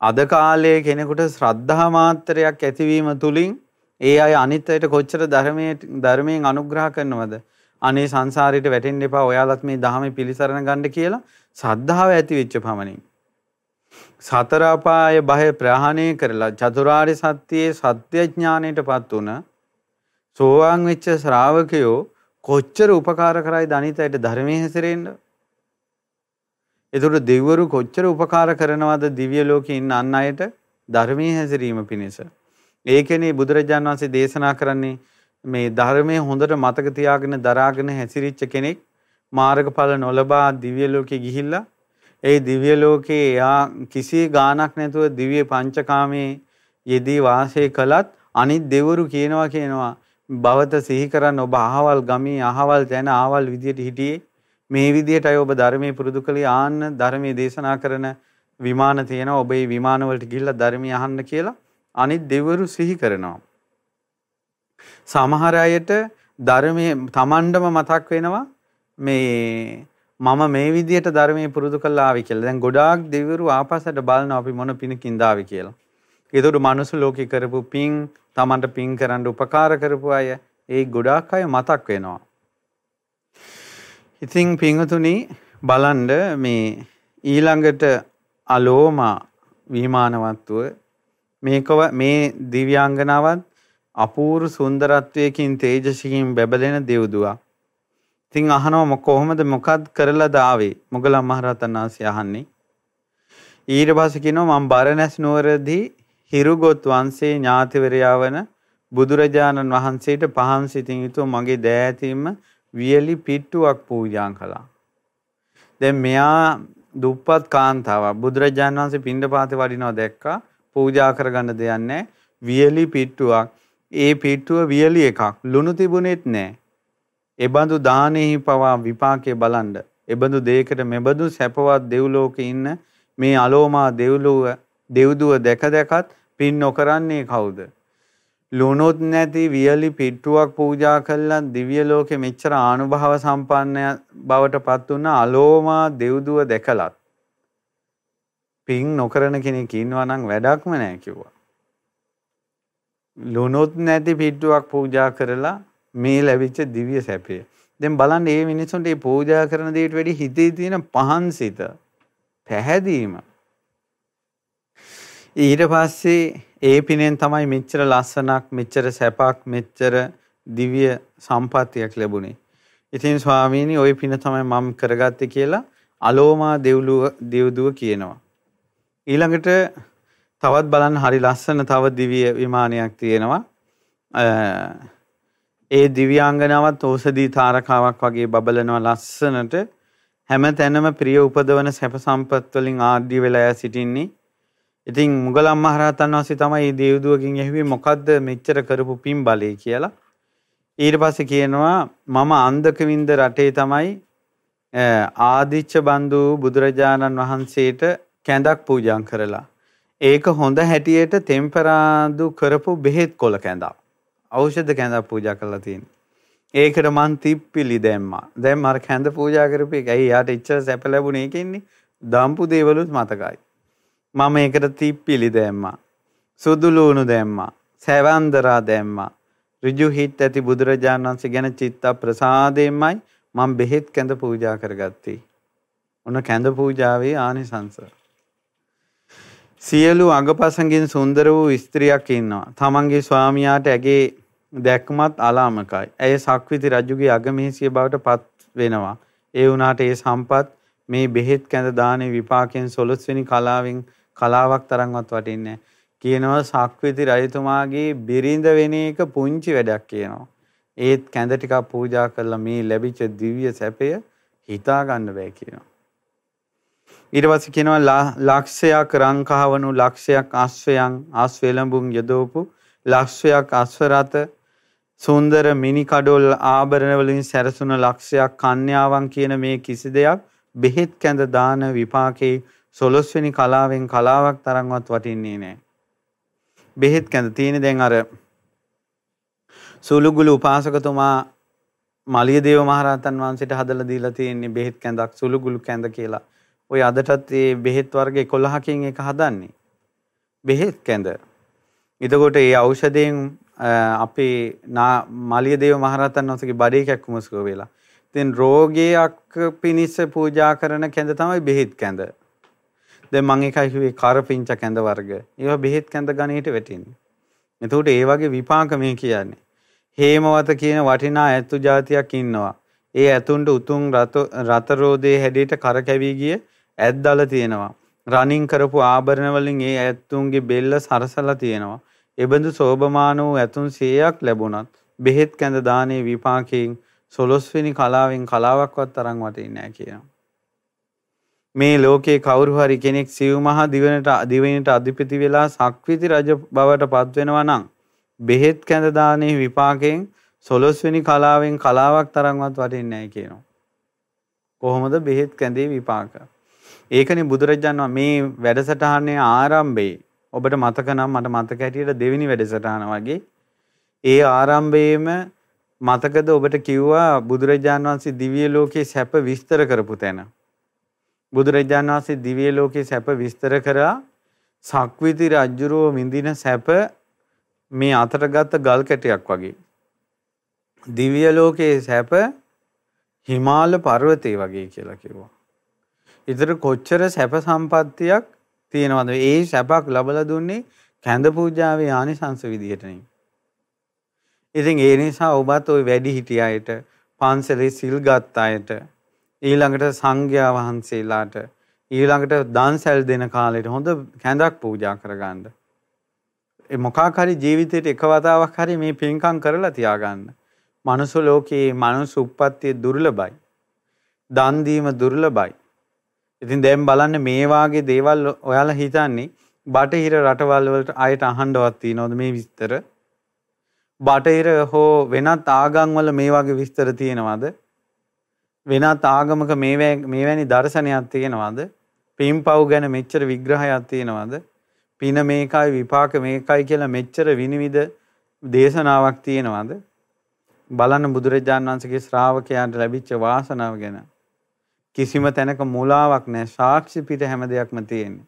අද කාලයේ කෙනෙකුට ශ්‍රද්ධා මාත්‍රයක් ඇතිවීම තුලින් ඒ අය අනිත් අයට කොච්චර ධර්මයේ ධර්මයෙන් අනුග්‍රහ කරනවද? අනේ සංසාරයට වැටෙන්න එපා ඔයාලත් මේ ධහමේ පිළිසරණ ගන්න කියලා සද්ධාව ඇති වෙච්ච පමණින් සතර අපාය භය ප්‍රහාණය කරලා චතුරාර්ය සත්‍යයේ සත්‍ය ඥාණයටපත් උන සෝවාන් වෙච්ච ශ්‍රාවකයෝ කොච්චර උපකාර කරයිද අනිතයට ධර්මයේ හැසිරෙන්න? ඒතකොට දෙවිවරු කොච්චර උපකාර කරනවද දිව්‍ය ලෝකේ ඉන්න අන් අයට ධර්මයේ හැසිරීම පිණිස. ඒකනේ බුදුරජාන් වහන්සේ දේශනා කරන්නේ මේ ධර්මයේ හොඳට මතක තියාගෙන දරාගෙන හැසිරිච්ච කෙනෙක් මාර්ගඵල නොලබා දිව්‍ය ලෝකේ ගිහිල්ලා ඒ දිව්‍ය ලෝකේ එයා කිසි ගාණක් නැතුව දිව්‍ය පංචකාමයේ යෙදී වාසය කළත් අනිත් දෙවරු කියනවා කියනවා භවත සිහි කරන්න ඔබ අහවල් ගමේ අහවල් තැන ආවල් විදියට හිටියේ මේ විදියටයි ඔබ ධර්මයේ පුරුදු කළේ ආන්න ධර්මයේ දේශනා කරන විමාන තියෙනවා ඔබ ඒ විමාන වලට ගිහිල්ලා ධර්මය අහන්න කියලා අනිත් දෙවරු සිහි කරනවා සමහර අයට ධර්මයේ Tamandම මතක් වෙනවා මේ මම මේ විදියට ධර්මයේ පුරුදු කළා ආවි කියලා. දැන් ගොඩාක් දෙවිවරු ආපස්සට බලනවා අපි මොන පිනකින්ද ආවි කියලා. ඒතකොට මනුස්ස ලෝකේ කරපු පින්, Tamanට පින් කරන්න උපකාර කරපු අය, ඒ ගොඩාක් අය මතක් වෙනවා. ඉතින් පින්තුනි බලන්න මේ ඊළඟට අලෝමා විමානවත්ව මේකව මේ දිව්‍යාංගනාවත් අපූර්ව සුන්දරත්වයකින් තේජසකින් බැබලෙන දෙව්දුවක්. ඉතින් අහනවා කොහොමද මොකක්ද කරලාද ආවේ? මොගලම් මහරහතන් වහන්සේ අහන්නේ. ඊට පස්සේ කියනවා මම බරණැස් නුවරදී හිරුගොත් වංශේ ඥාතිවරයා වන බුදුරජාණන් වහන්සේට පහන් සිතින් යුතුව මගේ දෑතින්ම වියලි පිට්ටුවක් පූජා කළා. දැන් මෙයා දුප්පත් කාන්තාවක් බුදුරජාණන් වහන්සේ පින්ඩපාතේ වඩිනවා දැක්කා පූජා කරගන්න දෙයක් නැහැ. වියලි පිට්ටුවක්. ඒ පිට්ටුව වියලි එකක්. ලුණු තිබුණෙත් නැහැ. එබඳු දානෙහි පවා විපාකයේ බලන්න. එබඳු දෙයකට මෙබඳු සැපවත් දෙව්ලෝකේ ඉන්න මේ අලෝමා දෙව්ලුව දෙව්දුව දැක දැකත් පින් නොකරන්නේ කවුද? ලුණුත් නැති වියලි පිට්ටුවක් පූජා කළා දිව්‍ය ලෝකෙ මෙච්චර ආනුභාව සම්පන්න බවට පත් වුණ අලෝමා දෙව්දුව දැකලත් පින් නොකරන කෙනෙක් ඉන්නවා නම් වැඩක්ම නැහැ කිව්වා. ලුණුත් නැති පිට්ටුවක් පූජා කරලා මේ ලැබිච්ච දිව්‍ය සැපය. දැන් බලන්න මේ මිනිස්සුන්ට මේ පූජා කරන දේට වැඩි හිතේ තියෙන පහන් සිත පැහැදීම. ඊට පස්සේ ඒ පිනෙන් තමයි මෙච්චර ලස්සනක් මෙච්චර සැපක් මෙච්චර දිව්‍ය සම්පත්තියක් ලැබුණේ. ඉතින් ස්වාමීනි ওই පින තමයි මම කරගත්තේ කියලා අලෝමා දෙව්ලුව දෙව්දුව කියනවා. ඊළඟට තවත් බලන්න හරි ලස්සන තව දිව්‍ය විමානයක් තියෙනවා. ඒ දිව්‍යාංගනාවත් ඕසදී තාරකාවක් වගේ බබලනවා ලස්සනට හැම තැනම ප්‍රිය උපදවන සැප සම්පත් වලින් ආඩ්‍ය වෙලා සිටින්නේ. ඉතින් මුගලන් මහරහතන් වහන්සේ තමයි මේ දේවදුවකින් ඇහුවේ මොකද්ද මෙච්චර කරපු පින් බලේ කියලා. ඊට පස්සේ කියනවා මම අන්දකවින්ද රටේ තමයි ආදිච්ච බන්දු බුදුරජාණන් වහන්සේට කැඳක් පූජා කරලා. ඒක හොඳ හැටියට තෙම්පරාදු කරපු බෙහෙත් කොළ කැඳක්. ඖෂධ කැඳක් පූජා කරලා තියෙන්නේ. ඒකට මං තිප්පිලි දැම්මා. දැන් මර කැඳ පූජා කරපු එක. ඇයි යාට ඉච්චර සැප ලැබුණේ ඒකෙන්නේ? දම්පු දේවලුත් මතකයි. මම ඒකට තිප්පිලි දැම්මා. සුදු ලුණු දැම්මා. සැවන්දරා දැම්මා. ඍජු හිත් ඇති බුදුරජාණන් වහන්සේ ගැන චිත්ත ප්‍රසාදයෙන්මයි මම බෙහෙත් කැඳ පූජා කරගත්තේ. ඔන්න කැඳ පූජාවේ ආනිසංස. සියලු අඟපසඟින් සුන්දර වූ ස්ත්‍රියක් ඉන්නවා. තමන්ගේ ස්වාමියාට ඇගේ දැක්මත් අලාමකයි. ඇය සක්විති රජුගේ අගමේසිය බවට පත් වෙනවා. ඒ වුණාට ඒ සම්පත් මේ බෙහෙත් කැඳ දානේ විපාකෙන් සොළොස්වෙනි කලාවෙන් කලාවක් තරම්වත් වටින්නේ කියනවා සක්විති රජතුමාගේ බිරිඳ වෙන එක පුංචි වැඩක් කියනවා. ඒත් කැඳ ටිකක් පූජා කළා මේ ලැබිච්ච දිව්‍ය සැපය හිතා ගන්න බෑ කියනවා. ඊට පස්සේ කියනවා ලක්ෂයක් රංකහවණු ලක්ෂයක් අශ්වයන් අශ්වෙලඹුන් යදවපු ලක්ෂයක් අශ්වරත සුන්දර මිනි කඩොල් ආභරණ වලින් සැරසුන ලක්ෂයක් කන්‍යාවන් කියන මේ කිසි දෙයක් බෙහෙත් කැඳ දාන විපාකේ සොළොස්වෙනි කලාවෙන් කලාවක් තරම්වත් වටින්නේ නැහැ. බෙහෙත් කැඳ තියෙන දැන් අර සුළුගුළු උපාසකතුමා මලියදේව මහරහතන් වහන්සේට හදලා දීලා තියෙන්නේ බෙහෙත් කැඳක් සුළුගුළු කැඳ කියලා. ওই අදටත් මේ බෙහෙත් වර්ග 11කින් එක හදන්නේ. බෙහෙත් කැඳ. එතකොට මේ ඖෂධයෙන් අපේ මලියදේව මහරහතන් වහන්සේගේ බඩේ කැක්කුම සුව වෙලා. ඉතින් රෝගයක් පිනිස පූජා කරන කැඳ තමයි බෙහෙත් කැඳ. දැන් මම එකයි කිව්වේ කරපිංච කැඳ වර්ග. ඒවා බෙහෙත් කැඳ ගණේට වැටෙන්නේ. එතකොට ඒ වගේ විපාක මේ කියන්නේ. හේමවත කියන වටිනා ඇතු జాතියක් ඉන්නවා. ඒ ඇතුන්ට උතුම් රත රෝදේ හැඩයට කරකැවි ගිය ඇද්දල තියෙනවා. රනින් කරපු ආභරණ වලින් ඒ ඇතුන්ගේ බෙල්ල සරසලා තියෙනවා. එබඳු සෝභමාන වූ ඇතුන් 100ක් ලැබුණත් බෙහෙත් කැඳ දානේ විපාකයෙන් සොළොස්වෙනි කලාවෙන් කලාවක්වත් තරම් වටින්නේ නැහැ කියනවා. මේ ලෝකේ කවුරු හරි කෙනෙක් සිව් මහා දිවයිනට දිවයිනට අධිපති වෙලා සක්විති රජ බවට පත් වෙනවා නම් බෙහෙත් කැඳ දානේ විපාකයෙන් සොළොස්වෙනි කලාවෙන් කලාවක් තරම්වත් වටින්නේ නැහැ කියනවා. කොහොමද බෙහෙත් කැඳේ විපාක? ඒකනේ බුදුරජාණන් මේ වැඩසටහනේ ආරම්භයේ ඔබට මතක නම් මට මතක හැටියට දෙවෙනි වැඩසටහන වගේ ඒ ආරම්භයේම මතකද ඔබට කිව්වා බුදුරජාණන් වහන්සේ දිව්‍ය ලෝකයේ සැප විස්තර කරපු තැන. බුදුරජාණන් වහන්සේ දිව්‍ය ලෝකයේ සැප විස්තර කරා සක්විති රජුරෝ විඳින සැප මේ අතට ගත්ත ගල් කැටයක් වගේ. දිව්‍ය ලෝකයේ සැප හිමාල පර්වතේ වගේ කියලා කිව්වා. ඊතර කොච්චර සැප සම්පත්තියක් තියෙනවද? ඒ සැපක් ලබලා දුන්නේ කැඳ පූජාවේ ආනිසංස විදිහටනේ. ඉතින් ඒ නිසා ඔබත් ওই වැඩි හිටියයට පන්සලේ සිල් ගත් අයට ඊළඟට සංඝයා වහන්සේලාට ඊළඟට දන්සැල් දෙන කාලෙට හොඳ කැඳක් පූජා කරගන්න. ඒ මොකක් හරි ජීවිතේට එක වතාවක් හරි මේ පින්කම් කරලා තියාගන්න. මනුස්ස ලෝකයේ මනුස්ස උප්පත්තිය දුර්ලභයි. දන් දීම දුර්ලභයි. ඉතින් දැන් බලන්න මේ වාගේ දේවල් ඔයාලා හිතන්නේ බටහිර රටවල් වලට අයට අහන්නවත් තියනවද මේ විස්තර? බටහිර හෝ වෙනත් ආගම් වල මේ වගේ විස්තර තියෙනවද? වෙනත් ආගමක මේ මේවැනි දර්ශනයක් තියෙනවද? පින්පව් ගැන මෙච්චර විග්‍රහයක් තියෙනවද? පින මේකයි විපාක මේකයි කියලා මෙච්චර විනිවිද දේශනාවක් තියෙනවද? බලන්න බුදුරජාණන් වහන්සේගේ ශ්‍රාවකයන්ට ලැබිච්ච වාසනාව ගැන. කිසිම තැනක මුලාවක් නැහැ. සාක්ෂි පිට හැම දෙයක්ම තියෙන්නේ.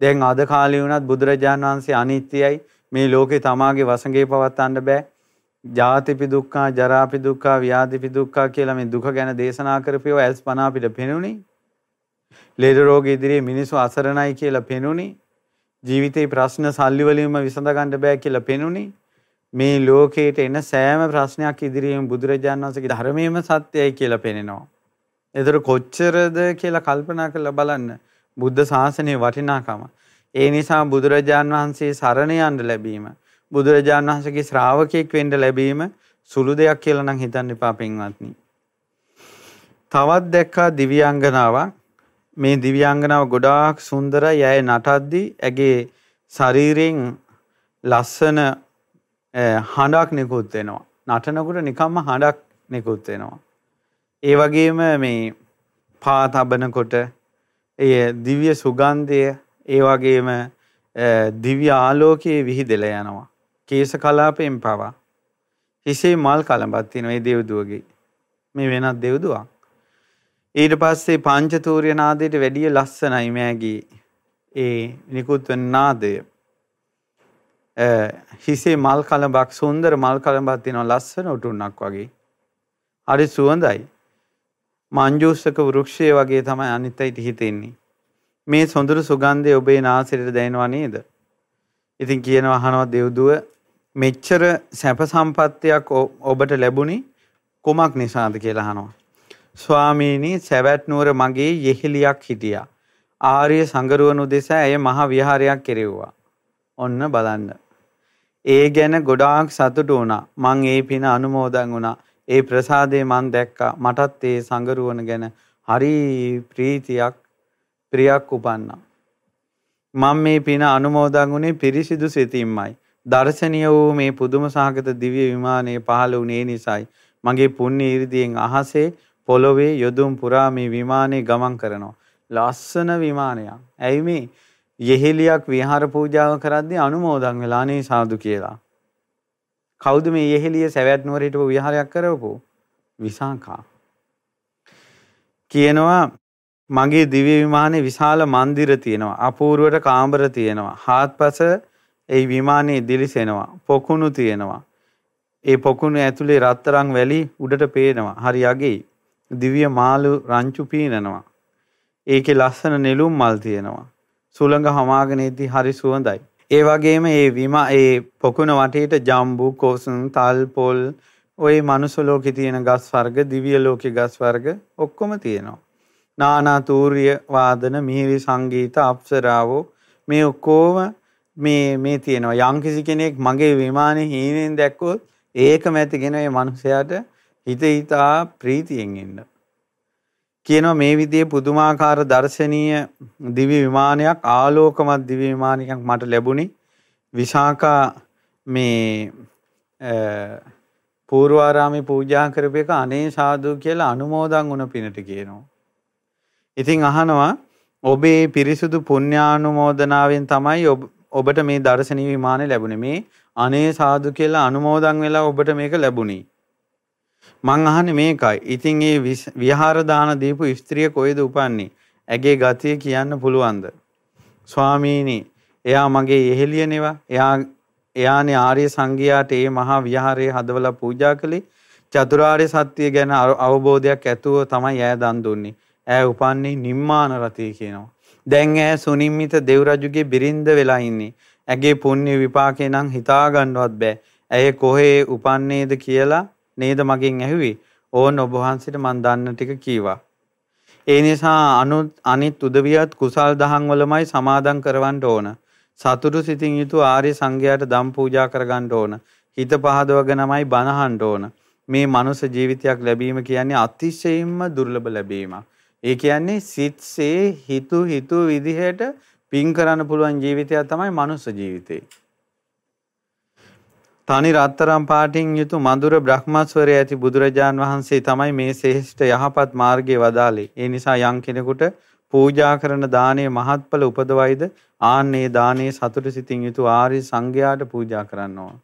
දැන් අද කාලේ වුණත් බුදුරජාණන් වහන්සේ අනිත්‍යයි මේ ලෝකේ තමාගේ වසඟේ පවත්වන්න බෑ. ජාතිපි දුක්ඛා, ජරාපි දුක්ඛා, ව්‍යාධිපි දුක්ඛා කියලා මේ දුක ගැන දේශනා කරපියව ඇස් පන අපිට පෙනුනේ. ලෙඩ රෝග ඉදිරියේ මිනිස්සු අසරණයි කියලා පෙනුනේ. ජීවිතේ ප්‍රශ්න සල්ලි වලින්ම විසඳ ගන්න බෑ කියලා පෙනුනේ. මේ ලෝකේට එන සෑම ප්‍රශ්නයක් ඉදිරියේම බුදුරජාණන් වහන්සේගේ ධර්මයේම සත්‍යයි කියලා පෙනෙනවා. ඒතර කොච්චරද කියලා කල්පනා කරලා බලන්න බුද්ධ ශාසනයේ වටිනාකම. ඒ නිසා බුදුරජාන් වහන්සේ සරණ යන්න ලැබීම බුදුරජාන් වහන්සේගේ ශ්‍රාවකෙක් වෙන්න ලැබීම සුළු දෙයක් කියලා නම් හිතන්න එපා පින්වත්නි. තවත් දැක්කා දිව්‍යාංගනාවක්. මේ දිව්‍යාංගනාව ගොඩාක් සුන්දරයි. ඇය නටද්දී ඇගේ ශරීරයෙන් ලස්සන හඬක් නිකුත් වෙනවා. නටනකොට නිකම්ම හඬක් නිකුත් වෙනවා. ඒ වගේම මේ පා තබනකොට එය දිව්‍ය සුගන්ධය ඒ වගේම දිව්‍ය ආලෝකයේ විහිදෙලා යනවා. කේශ කලාපයෙන් පවා. හිසේ මල් කලඹක් තියෙනවා මේ දෙව්දුවගේ. මේ වෙනත් දෙව්දුවක්. ඊට පස්සේ පංචතූර්ය නාදයට වැඩිය ලස්සනයි මෑගේ ඒ නිකුත් වෙන නාදය. හිසේ මල් කලඹක් සුන්දර මල් කලඹක් තියෙනවා ලස්සන උටුන්නක් වගේ. හරි සුවඳයි. මංජූසක වෘක්ෂය වගේ තමයි අනිත් අයට හිතෙන්නේ. මේ සොඳුරු සුගන්ධය ඔබේ නාසයට දැනෙනවා නේද? ඉතින් කියනවා අහනවා දෙව්දුව මෙච්චර සැප සම්පත්තියක් ඔබට ලැබුණේ කුමක් නිසාද කියලා අහනවා. ස්වාමීනි සැවැත් නුවර මගේ යෙහිලියක් හිටියා. ආර්ය සංගරුවනු දෙස ඇය මහ විහාරයක් කෙරෙව්වා. ඔන්න බලන්න. ඒ ගැන ගොඩාක් සතුටු වුණා. මං ඒ පින අනුමෝදන් වුණා. ඒ ප්‍රසාදේ මන් දැක්කා. මටත් ඒ සංගරුවන ගැන හරි ප්‍රීතියක් ප්‍රියක් උපන්නා. මම මේ පින අනුමෝදන් වුණේ පිරිසිදු සිතින්මයි. දර්ශනීය වූ මේ පුදුම සහගත දිව්‍ය විමානයේ පහළ වුණේ නිසායි. මගේ පුණ්‍ය 이르දියෙන් අහසේ පොළොවේ යොදුම් පුරා මේ විමානයේ ගමන් කරනවා. ලස්සන විමානයක්. ඇයි මේ යෙහෙලියක් විහාර පූජාව කරද්දී අනුමෝදන් වෙලා අනේ සාදු කියලා. කවුද මේ යෙහෙලිය සැවැත් නුවර හිටපු විහාරයක් කරවපු? විසාකා. කියනවා මගේ දිව්‍ය විමානයේ විශාල මන්දිර තියෙනවා. අපූර්වට කාමර තියෙනවා. හාත්පස ඒ විමානයේ දිලිසෙනවා. පොකුණු තියෙනවා. ඒ පොකුණු ඇතුලේ රත්තරන් වැලි උඩට පේනවා. හරි යගේ. දිව්‍ය මාළු රංචු පීනනවා. ඒකේ ලස්සන නෙළුම් මල් තියෙනවා. සුළඟ හමාගෙන ඉද්දි හරි සුවඳයි. ඒ වගේම ඒ විමා ඒ පොකුණ වටේට ජම්බු, කොසුන්, තල්, පොල් ওই මනුස්ස ලෝකේ තියෙන ගස් වර්ග, දිව්‍ය ලෝකේ ගස් වර්ග ඔක්කොම තියෙනවා. නානා තූර්ය වාදන, මිහිරි සංගීත, අප්සරාවෝ මේ ඔක්කොම මේ මේ තියෙනවා. යම්කිසි කෙනෙක් මගේ විමානේ හීනෙන් දැක්කොත් ඒකම ඇතිගෙන මේ මිනිසයාට හිත හිතා ප්‍රීතියෙන් ඉන්න. කියනවා මේ විදිහේ පුදුමාකාර දර්ශනීය දිව්‍ය විමානයක් ආලෝකමත් දිව්‍ය විමානයක් මට ලැබුණි. විශාකා මේ පූර්වාරාමේ පූජා කරපු එක අනේ සාදු කියලා අනුමෝදන් වුණ පිනට කියනවා. ඉතින් අහනවා ඔබේ පිරිසුදු පුණ්‍යානුමෝදනාවෙන් තමයි ඔබට මේ දර්ශනීය විමානය ලැබුණේ. මේ අනේ සාදු කියලා අනුමෝදන් වෙලා ඔබට මේක ලැබුණේ. මං අහන්නේ මේකයි. ඉතින් ඒ විහාර දාන දීපු ස්ත්‍රිය කොයිද උපන්නේ? ඇගේ ගතිය කියන්න පුළුවන්ද? ස්වාමීනි, එයා මගේ එහෙලිය නෙවා. එයා එයානේ ආර්ය සංඝයාට මේ මහා විහාරයේ හදවලා පූජා කළේ. චතුරාර්ය සත්‍ය ගැන අවබෝධයක් ඇතුව තමයි ඈ දන් දුන්නේ. ඈ උපන්නේ නිම්මාන රතේ කියනවා. දැන් ඈ සුනිම්මිත දෙව් රජුගේ බිරින්ද වෙලා ඉන්නේ. ඇගේ පුණ්‍ය විපාකේ නම් හිතා ගන්නවත් බෑ. ඇය කොහේ උපන්නේද කියලා නේද මගෙන් ඇහුවේ. ඕන් ඔබ වහන්සේට මන් දන්න ටික කීවා. ඒ නිසා අනුත් අනිත් උදවියත් කුසල් දහම් වලමයි සමාදන් කරවන්න ඕන. සතුටු සිතින් යුතු ආර්ය සංඝයාට දම් පූජා කරගන්න ඕන. හිත පහදවගෙනමයි බණහන්න ඕන. මේ මනුෂ්‍ය ජීවිතයක් ලැබීම කියන්නේ අතිශයින්ම දුර්ලභ ලැබීමක්. ඒ කියන්නේ සිත්සේ හිතු හිතු විදිහට පින් කරන්න පුළුවන් ජීවිතයක් තමයි මනුස්ස ජීවිතේ. තනි රත්තරම් පාටින් යුතු මధుර බ්‍රහ්මස්වරය ඇති බුදුරජාන් වහන්සේ තමයි මේ ශ්‍රේෂ්ඨ යහපත් මාර්ගයේ වදාළේ. ඒ නිසා යම් කෙනෙකුට පූජා කරන දානයේ මහත්ඵල උපදවයිද ආන්නේ දානයේ සතුට සිතින් යුතු ආර්ය සංඝයාට පූජා කරනවා.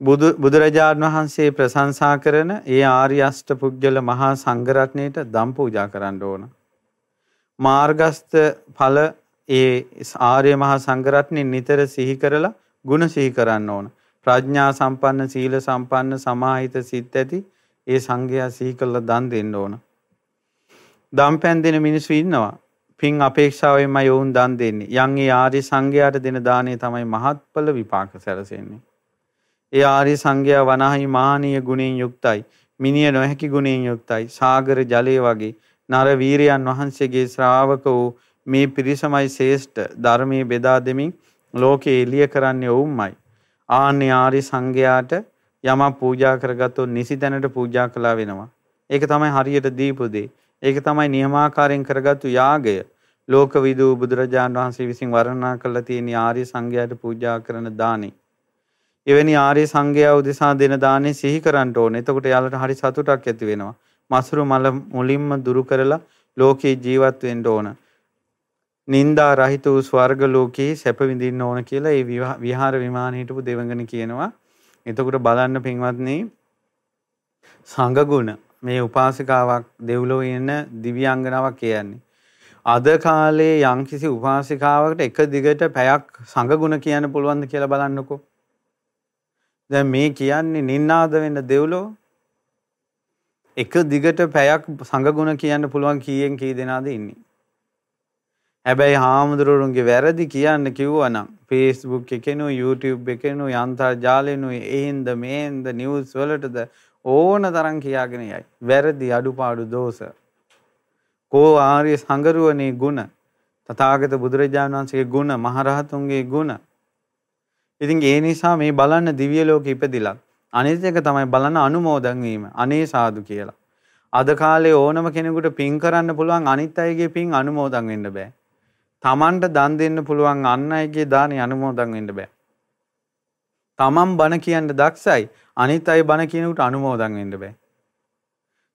බුදු බුදුරජාණන් වහන්සේ ප්‍රශංසා කරන ඒ ආර්ය අෂ්ට පුජ්‍යල මහා සංඝරත්නයට දම් පූජා කරන්න ඕන. මාර්ගස්ත ඵල ඒ ආර්ය මහා සංඝරත්නෙ නිතර සිහි කරලා ಗುಣ සිහි කරන්න ඕන. ප්‍රඥා සම්පන්න සීල සම්පන්න සමාහිත සිත් ඇති ඒ සංඝයා සිහි කරලා දන් දෙන්න ඕන. දම් පැන් දෙන මිනිස්සු ඉන්නවා. පින් අපේක්ෂාවෙන්මයි ඔවුන් දන් දෙන්නේ. යම් ඒ ආර්ය සංඝයාට දෙන දාණය තමයි මහත්ඵල විපාක සැලසෙන්නේ. ඒ ආර්ය සංඝයා වනාහි මානීය ගුණයෙන් යුක්තයි. මිනිය නොහැකි ගුණයෙන් යුක්තයි. සාගර ජලය වගේ නර වීරයන් වහන්සේගේ ශ්‍රාවක වූ මේ පිරිසමයි ශ්‍රේෂ්ඨ ධර්මයේ බෙදා දෙමින් ලෝකේ එළිය කරන්නේ ඔවුන්මයි. ආන්නේ ආර්ය සංඝයාට යමක් පූජා කරගත්තොත් නිසි තැනට පූජා කළා වෙනවා. ඒක තමයි හරියට දීපු දේ. ඒක තමයි නියමාකාරයෙන් කරගත්තු යාගය. ලෝකවිදූ බුදුරජාණන් වහන්සේ විසින් වර්ණනා කළ තියෙන ආර්ය සංඝයාට පූජා කරන දානේ. එවැනි ආර්ය සංඝයා උදෙසා දෙන දානේ සිහි කරන්න ඕනේ. එතකොට යාළට හරි සතුටක් ඇති වෙනවා. මසුරු මල මුලින්ම දුරු කරලා ලෝකේ ජීවත් වෙන්න ඕන. නින්දා රහිත වූ ස්වර්ග ලෝකේ සැප විඳින්න ඕන කියලා ඒ විහාර විමානයේ හිටපු දෙවඟන කියනවා. එතකොට බලන්න පින්වත්නි සංඝගුණ මේ උපාසිකාවක් දෙව්ලොව ඉන්න දිව්‍යාංගනාවක් කියන්නේ. අද කාලේ යම්කිසි උපාසිකාවකට එක දිගට පැයක් සංඝගුණ කියන්න පුළුවන්ද කියලා බලන්නකෝ. දැන් මේ කියන්නේ නින්නාද වෙන්න දෙව්ලෝ එක දිගට පැයක් සංගුණ කියන්න පුළුවන් කීයෙන් කී දෙනාද ඉන්නේ. හැබැයි හාමුදුරුවන්ගේ වැරදි කියන්න කිව්වනම් Facebook එකෙනු YouTube එකෙනු අන්තර්ජාලෙනු එහින්ද මේන්ද නිවුස් වලටද ඕන තරම් කියාගෙන යයි. වැරදි අඩුපාඩු දෝෂ. කෝ ආර්ය සංගරුවනේ ගුණ තථාගත බුදුරජාණන් වහන්සේගේ ගුණ මහරහතුන්ගේ ගුණ ඉතින් ඒ නිසා මේ බලන්න දිව්‍ය ලෝකෙ ඉපදිලා අනිත් එක තමයි බලන්න අනුමෝදන් වීම. අනේ සාදු කියලා. අද කාලේ ඕනම කෙනෙකුට පින් කරන්න පුළුවන් අනිත් අයගේ පින් අනුමෝදන් වෙන්න බෑ. Tamanට දන් දෙන්න පුළුවන් අන් අයගේ දානි අනුමෝදන් වෙන්න බෑ. Taman බණ කියන්න දක්ෂයි අනිත් අය බණ කියනකට අනුමෝදන් වෙන්න බෑ.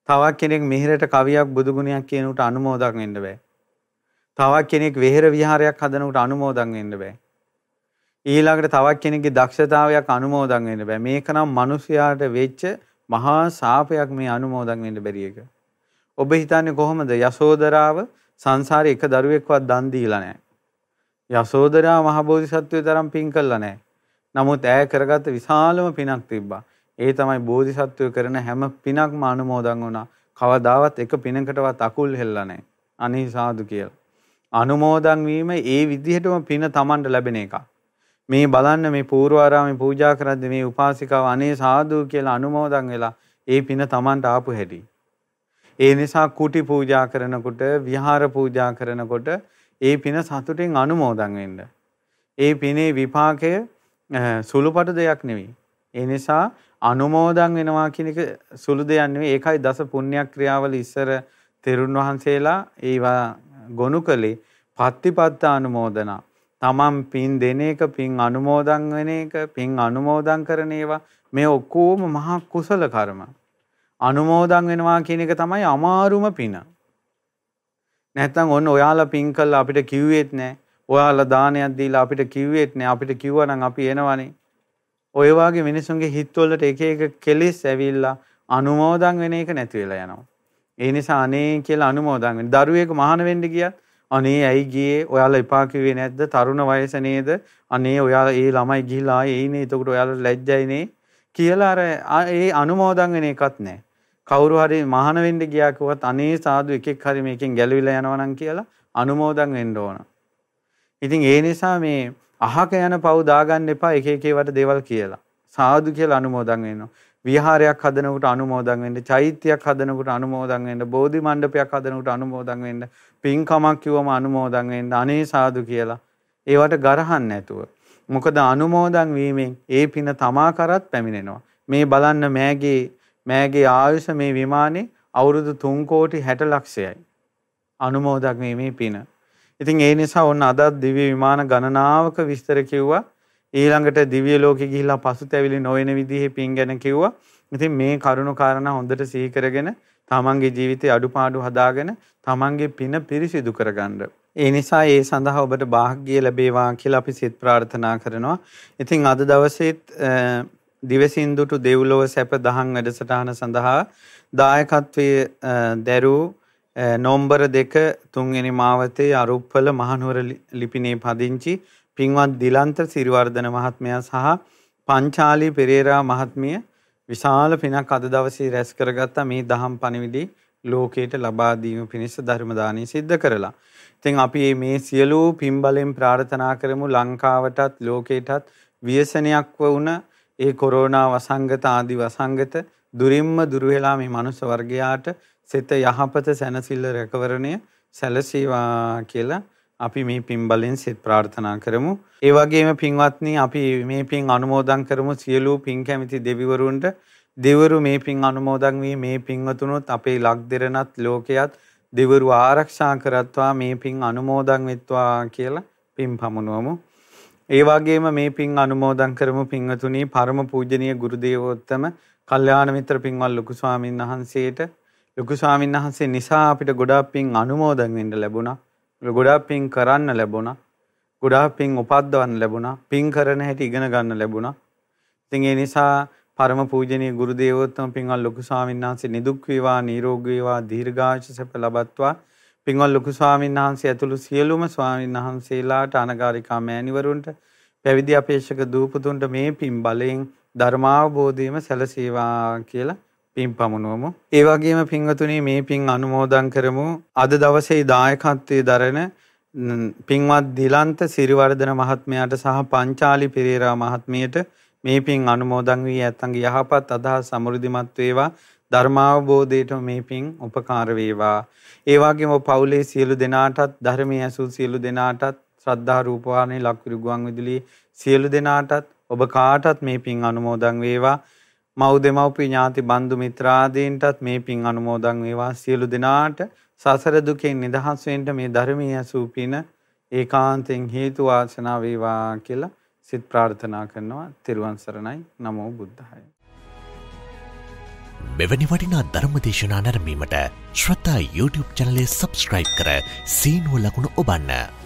තවත් කෙනෙක් මිහිරට කවියක් බුදුගුණයක් කියනකට අනුමෝදන් වෙන්න බෑ. තවත් කෙනෙක් වෙහෙර විහාරයක් හදනකට අනුමෝදන් වෙන්න බෑ. ඊළඟට තවත් කෙනෙක්ගේ දක්ෂතාවයක් අනුමෝදන් වෙන්න බෑ. මේක නම් මිනිසයාට වෙච්ච මහා සාපයක් මේ අනුමෝදන් වෙන්න බැරි එක. ඔබ හිතන්නේ කොහොමද යසෝදරාව සංසාරේ එක දරුවෙක්වත් දන් දීලා නැහැ. යසෝදරා මහ බෝධිසත්වයේ තරම් පින් කළා නැහැ. නමුත් ඈ කරගත්ත විශාලම පිනක් තිබ්බා. ඒ තමයි බෝධිසත්වය කරන හැම පිනක්ම අනුමෝදන් වුණා. කවදාවත් එක පිනකටවත් අකුල් හෙල්ලා නැහැ. අනේ සාදු කියලා. අනුමෝදන් වීම ඒ විදිහටම පින Tamanට ලැබෙන එකක්. මේ බලන්න මේ පූර්වාරාමේ පූජා කරද්දී මේ උපාසිකාව අනේ සාදු කියලා අනුමෝදන් වෙලා ඒ පින Tamanට ආපු හැටි. ඒ නිසා කුටි පූජා කරනකොට විහාර පූජා කරනකොට ඒ පින සතුටින් අනුමෝදන් වෙන්න. ඒ පිනේ විපාකය සුළුපටු දෙයක් නෙවෙයි. ඒ නිසා අනුමෝදන් වෙනවා කියන එක සුළු දෙයක් නෙවෙයි. ඒකයි දස පුණ්‍ය ක්‍රියාවල ඉස්සර තෙරුන් වහන්සේලා ඒවා ගොනු කළේ පත්තිපත්ත අනුමෝදනා. තමන් පින් දෙන එක පින් අනුමෝදන් වෙන එක පින් අනුමෝදන් කරන ඒවා මේ ඔක්කොම මහා කුසල කර්ම. අනුමෝදන් වෙනවා කියන එක තමයි අමාරුම පින. නැත්තම් ඔන්න ඔයාලා පින් කළා අපිට කිව්වෙත් නැහැ. ඔයාලා දානයක් දීලා අපිට කිව්වෙත් නැහැ. අපිට කිව්වනම් අපි එනවනේ. ඔය වගේ මිනිසුන්ගේ හිතවලට එක එක කෙලෙස් ඇවිල්ලා අනුමෝදන් වෙන එක නැති වෙලා යනවා. ඒ නිසා අනේ කියලා අනුමෝදන් වෙන්න. දරුවෙක් මහාන වෙන්න ගියත් අනේ ඇයි ගියේ ඔයාලා එපා කිව්වේ නැද්ද? තරුණ වයස නේද? අනේ ඔයාලා ඒ ළමයි ගිහිලා ආයේ එයිනේ. එතකොට ඔයාලා ලැජ්ජයිනේ කියලා අර ඒ අනුමෝදන් වෙන එකත් නැහැ. කවුරු හරි මහාන වෙන්න ගියා කිව්වත් අනේ සාදු එකෙක් හරි මේකෙන් ගැලවිලා යනවා නම් කියලා අනුමෝදන් වෙන්න ඕන. ඉතින් ඒ නිසා මේ අහක යන පව් දාගන්න එපා එක එක ඒවට දේවල් කියලා. සාදු කියලා අනුමෝදන් වෙනවා. විහාරයක් හදනකොට අනුමෝදන් වෙන්න, චෛත්‍යයක් හදනකොට අනුමෝදන් වෙන්න, බෝධි මණ්ඩපයක් හදනකොට අනුමෝදන් වෙන්න, පින්කමක් කිව්වම අනුමෝදන් වෙන්න, අනේ සාදු කියලා. ඒවට ගරහන්න නැතුව. මොකද අනුමෝදන් වීමෙන් ඒ පින තමා කරත් පැමිණෙනවා. මේ බලන්න මෑගේ මෑගේ ආයුෂ මේ විමානේ අවුරුදු 3 කෝටි 60 ලක්ෂයයි. අනුමෝදන් වීමේ පින. ඉතින් ඒ නිසා ඔන්න අදත් දිව්‍ය විමාන ගණනාවක විස්තර කිව්වා. ඊළඟට දිව්‍ය ලෝකෙ ගිහිල්ලා පසුතැවිලි නොවන විදිහේ පින් ගැන කිව්වා. ඉතින් මේ කරුණු කාරණා හොඳට සිහි කරගෙන තමන්ගේ ජීවිතේ අඩුපාඩු හදාගෙන තමන්ගේ පින පිරිසිදු කරගන්න. ඒ නිසා ඒ සඳහා ඔබට වාග්ය ලැබේවා කියලා අපි සිත ප්‍රාර්ථනා කරනවා. ඉතින් අද දවසේත් දිවසින්දුටු දෙව්ලොව සැප දහම් වැඩසටහන සඳහා දායකත්වයේ දැරූ නොම්බර දෙක තුන්වෙනි මාවතේ අරුප්පල මහනුවර ලිපිනේ පදිංචි පින්වත් දිලන්ත සිරිවර්ධන මහත්මයා සහ පංචාලි පෙරේරා මහත්මිය විශාල පිනක් අද දවසේ රැස් කරගත්ත මේ දහම් පණිවිඩි ලෝකයට ලබා දීම පිණිස ධර්ම දානය සිද්ධ කරලා. ඉතින් අපි මේ සියලු පින්බලෙන් ප්‍රාර්ථනා කරමු ලංකාවටත් ලෝකයටත් ව්‍යසනයක් වුණ ඒ කොරෝනා වසංගත ආදි වසංගත දුරින්ම දුර වෙලා මේ මනුස්ස වර්ගයාට සිත යහපත සැනසෙල්ල රැකවරණය සැලසීවා කියලා අපි මේ පින් බලෙන් සිත ප්‍රාර්ථනා කරමු. ඒ වගේම පින්වත්නි අපි මේ පින් අනුමෝදන් කරමු සියලු පින් කැමති දෙවිවරුන්ට. දෙවරු මේ පින් අනුමෝදන් වී මේ පින්වතුනොත් අපේ ලක්දෙරණත් ලෝකයත් දෙවරු ආරක්ෂා කරත්වා මේ පින් අනුමෝදන් වෙත්වා කියලා පින් පමුණුවමු. ඒ වගේම මේ පින් අනුමෝදන් කරමු පින්වතුනි පරම පූජනීය ගුරු දේවෝත්තම කල්යාණ මිත්‍ර පින්වත් ලොකු ස්වාමීන් වහන්සේට ලොකු ස්වාමීන් වහන්සේ නිසා අපිට ගොඩාක් පින් අනුමෝදන් වෙන්න ලැබුණා. ගොඩාක් පින් කරන්න ලැබුණා. ගොඩාක් පින් උපද්දවන්න ලැබුණා. පින් කරන හැටි ඉගෙන ගන්න ලැබුණා. ඉතින් ඒ නිසා පරම පූජනීය ගුරු දේවෝත්තම පින්වත් ලොකු ස්වාමීන් වහන්සේ නිදුක් වේවා නිරෝගී වේවා දීර්ඝායුෂ සැප ලබත්වා පින්වත් ලොකු ස්වාමීන් වහන්සේ ඇතුළු සියලුම ස්වාමීන් වහන්සේලාට අනගාരികා මෑණිවරුන්ට පැවිදි අපේක්ෂක දූපතුන්ට මේ පින් බලයෙන් ධර්මාවබෝධයම සැලසේවා කියලා පින් පමුණුවමු. ඒ වගේම පින්වතුනි මේ පින් අනුමෝදන් කරමු. අද දවසේ දායකත්වයේ දරන පින්වත් දිලන්ත සිරිවර්ධන මහත්මයාට සහ පංචාලි පෙරේරා මහත්මියට මේ පින් අනුමෝදන් වී ඇත්තන්ගේ යහපත් අදහස් සමෘද්ධිමත් වේවා ධර්මාවබෝධයට මේ පින් උපකාර වේවා. ඒ වගේම පවුලේ සියලු දෙනාටත් ධර්මයේ ඇසූ සියලු දෙනාටත් ශ්‍රද්ධා රූපවාහිනී ලක්විරු ගුවන් විදුලි සියලු දෙනාටත් ඔබ කාටත් මේ පින් අනුමෝදන් වේවා. මව් දෙමව්පිය ඥාති බන්දු මිත්‍රාදීන්ටත් මේ පින් අනුමෝදන් වේවා. සියලු දෙනාට සසර දුකෙන් නිදහස් වෙන්න මේ ධර්මීය සූපින ඒකාන්තයෙන් හේතු වාසනා වේවා කියලා සිත ප්‍රාර්ථනා කරනවා. තෙරුවන් සරණයි. නමෝ බුද්ධාය. මෙවැනි වටිනා ධර්මදේශනා නැරමීමට ශ්‍රතා YouTube චනලේ සබස්ක්‍රයිබ් කර සීනුව ලකුණු ඔබන්න.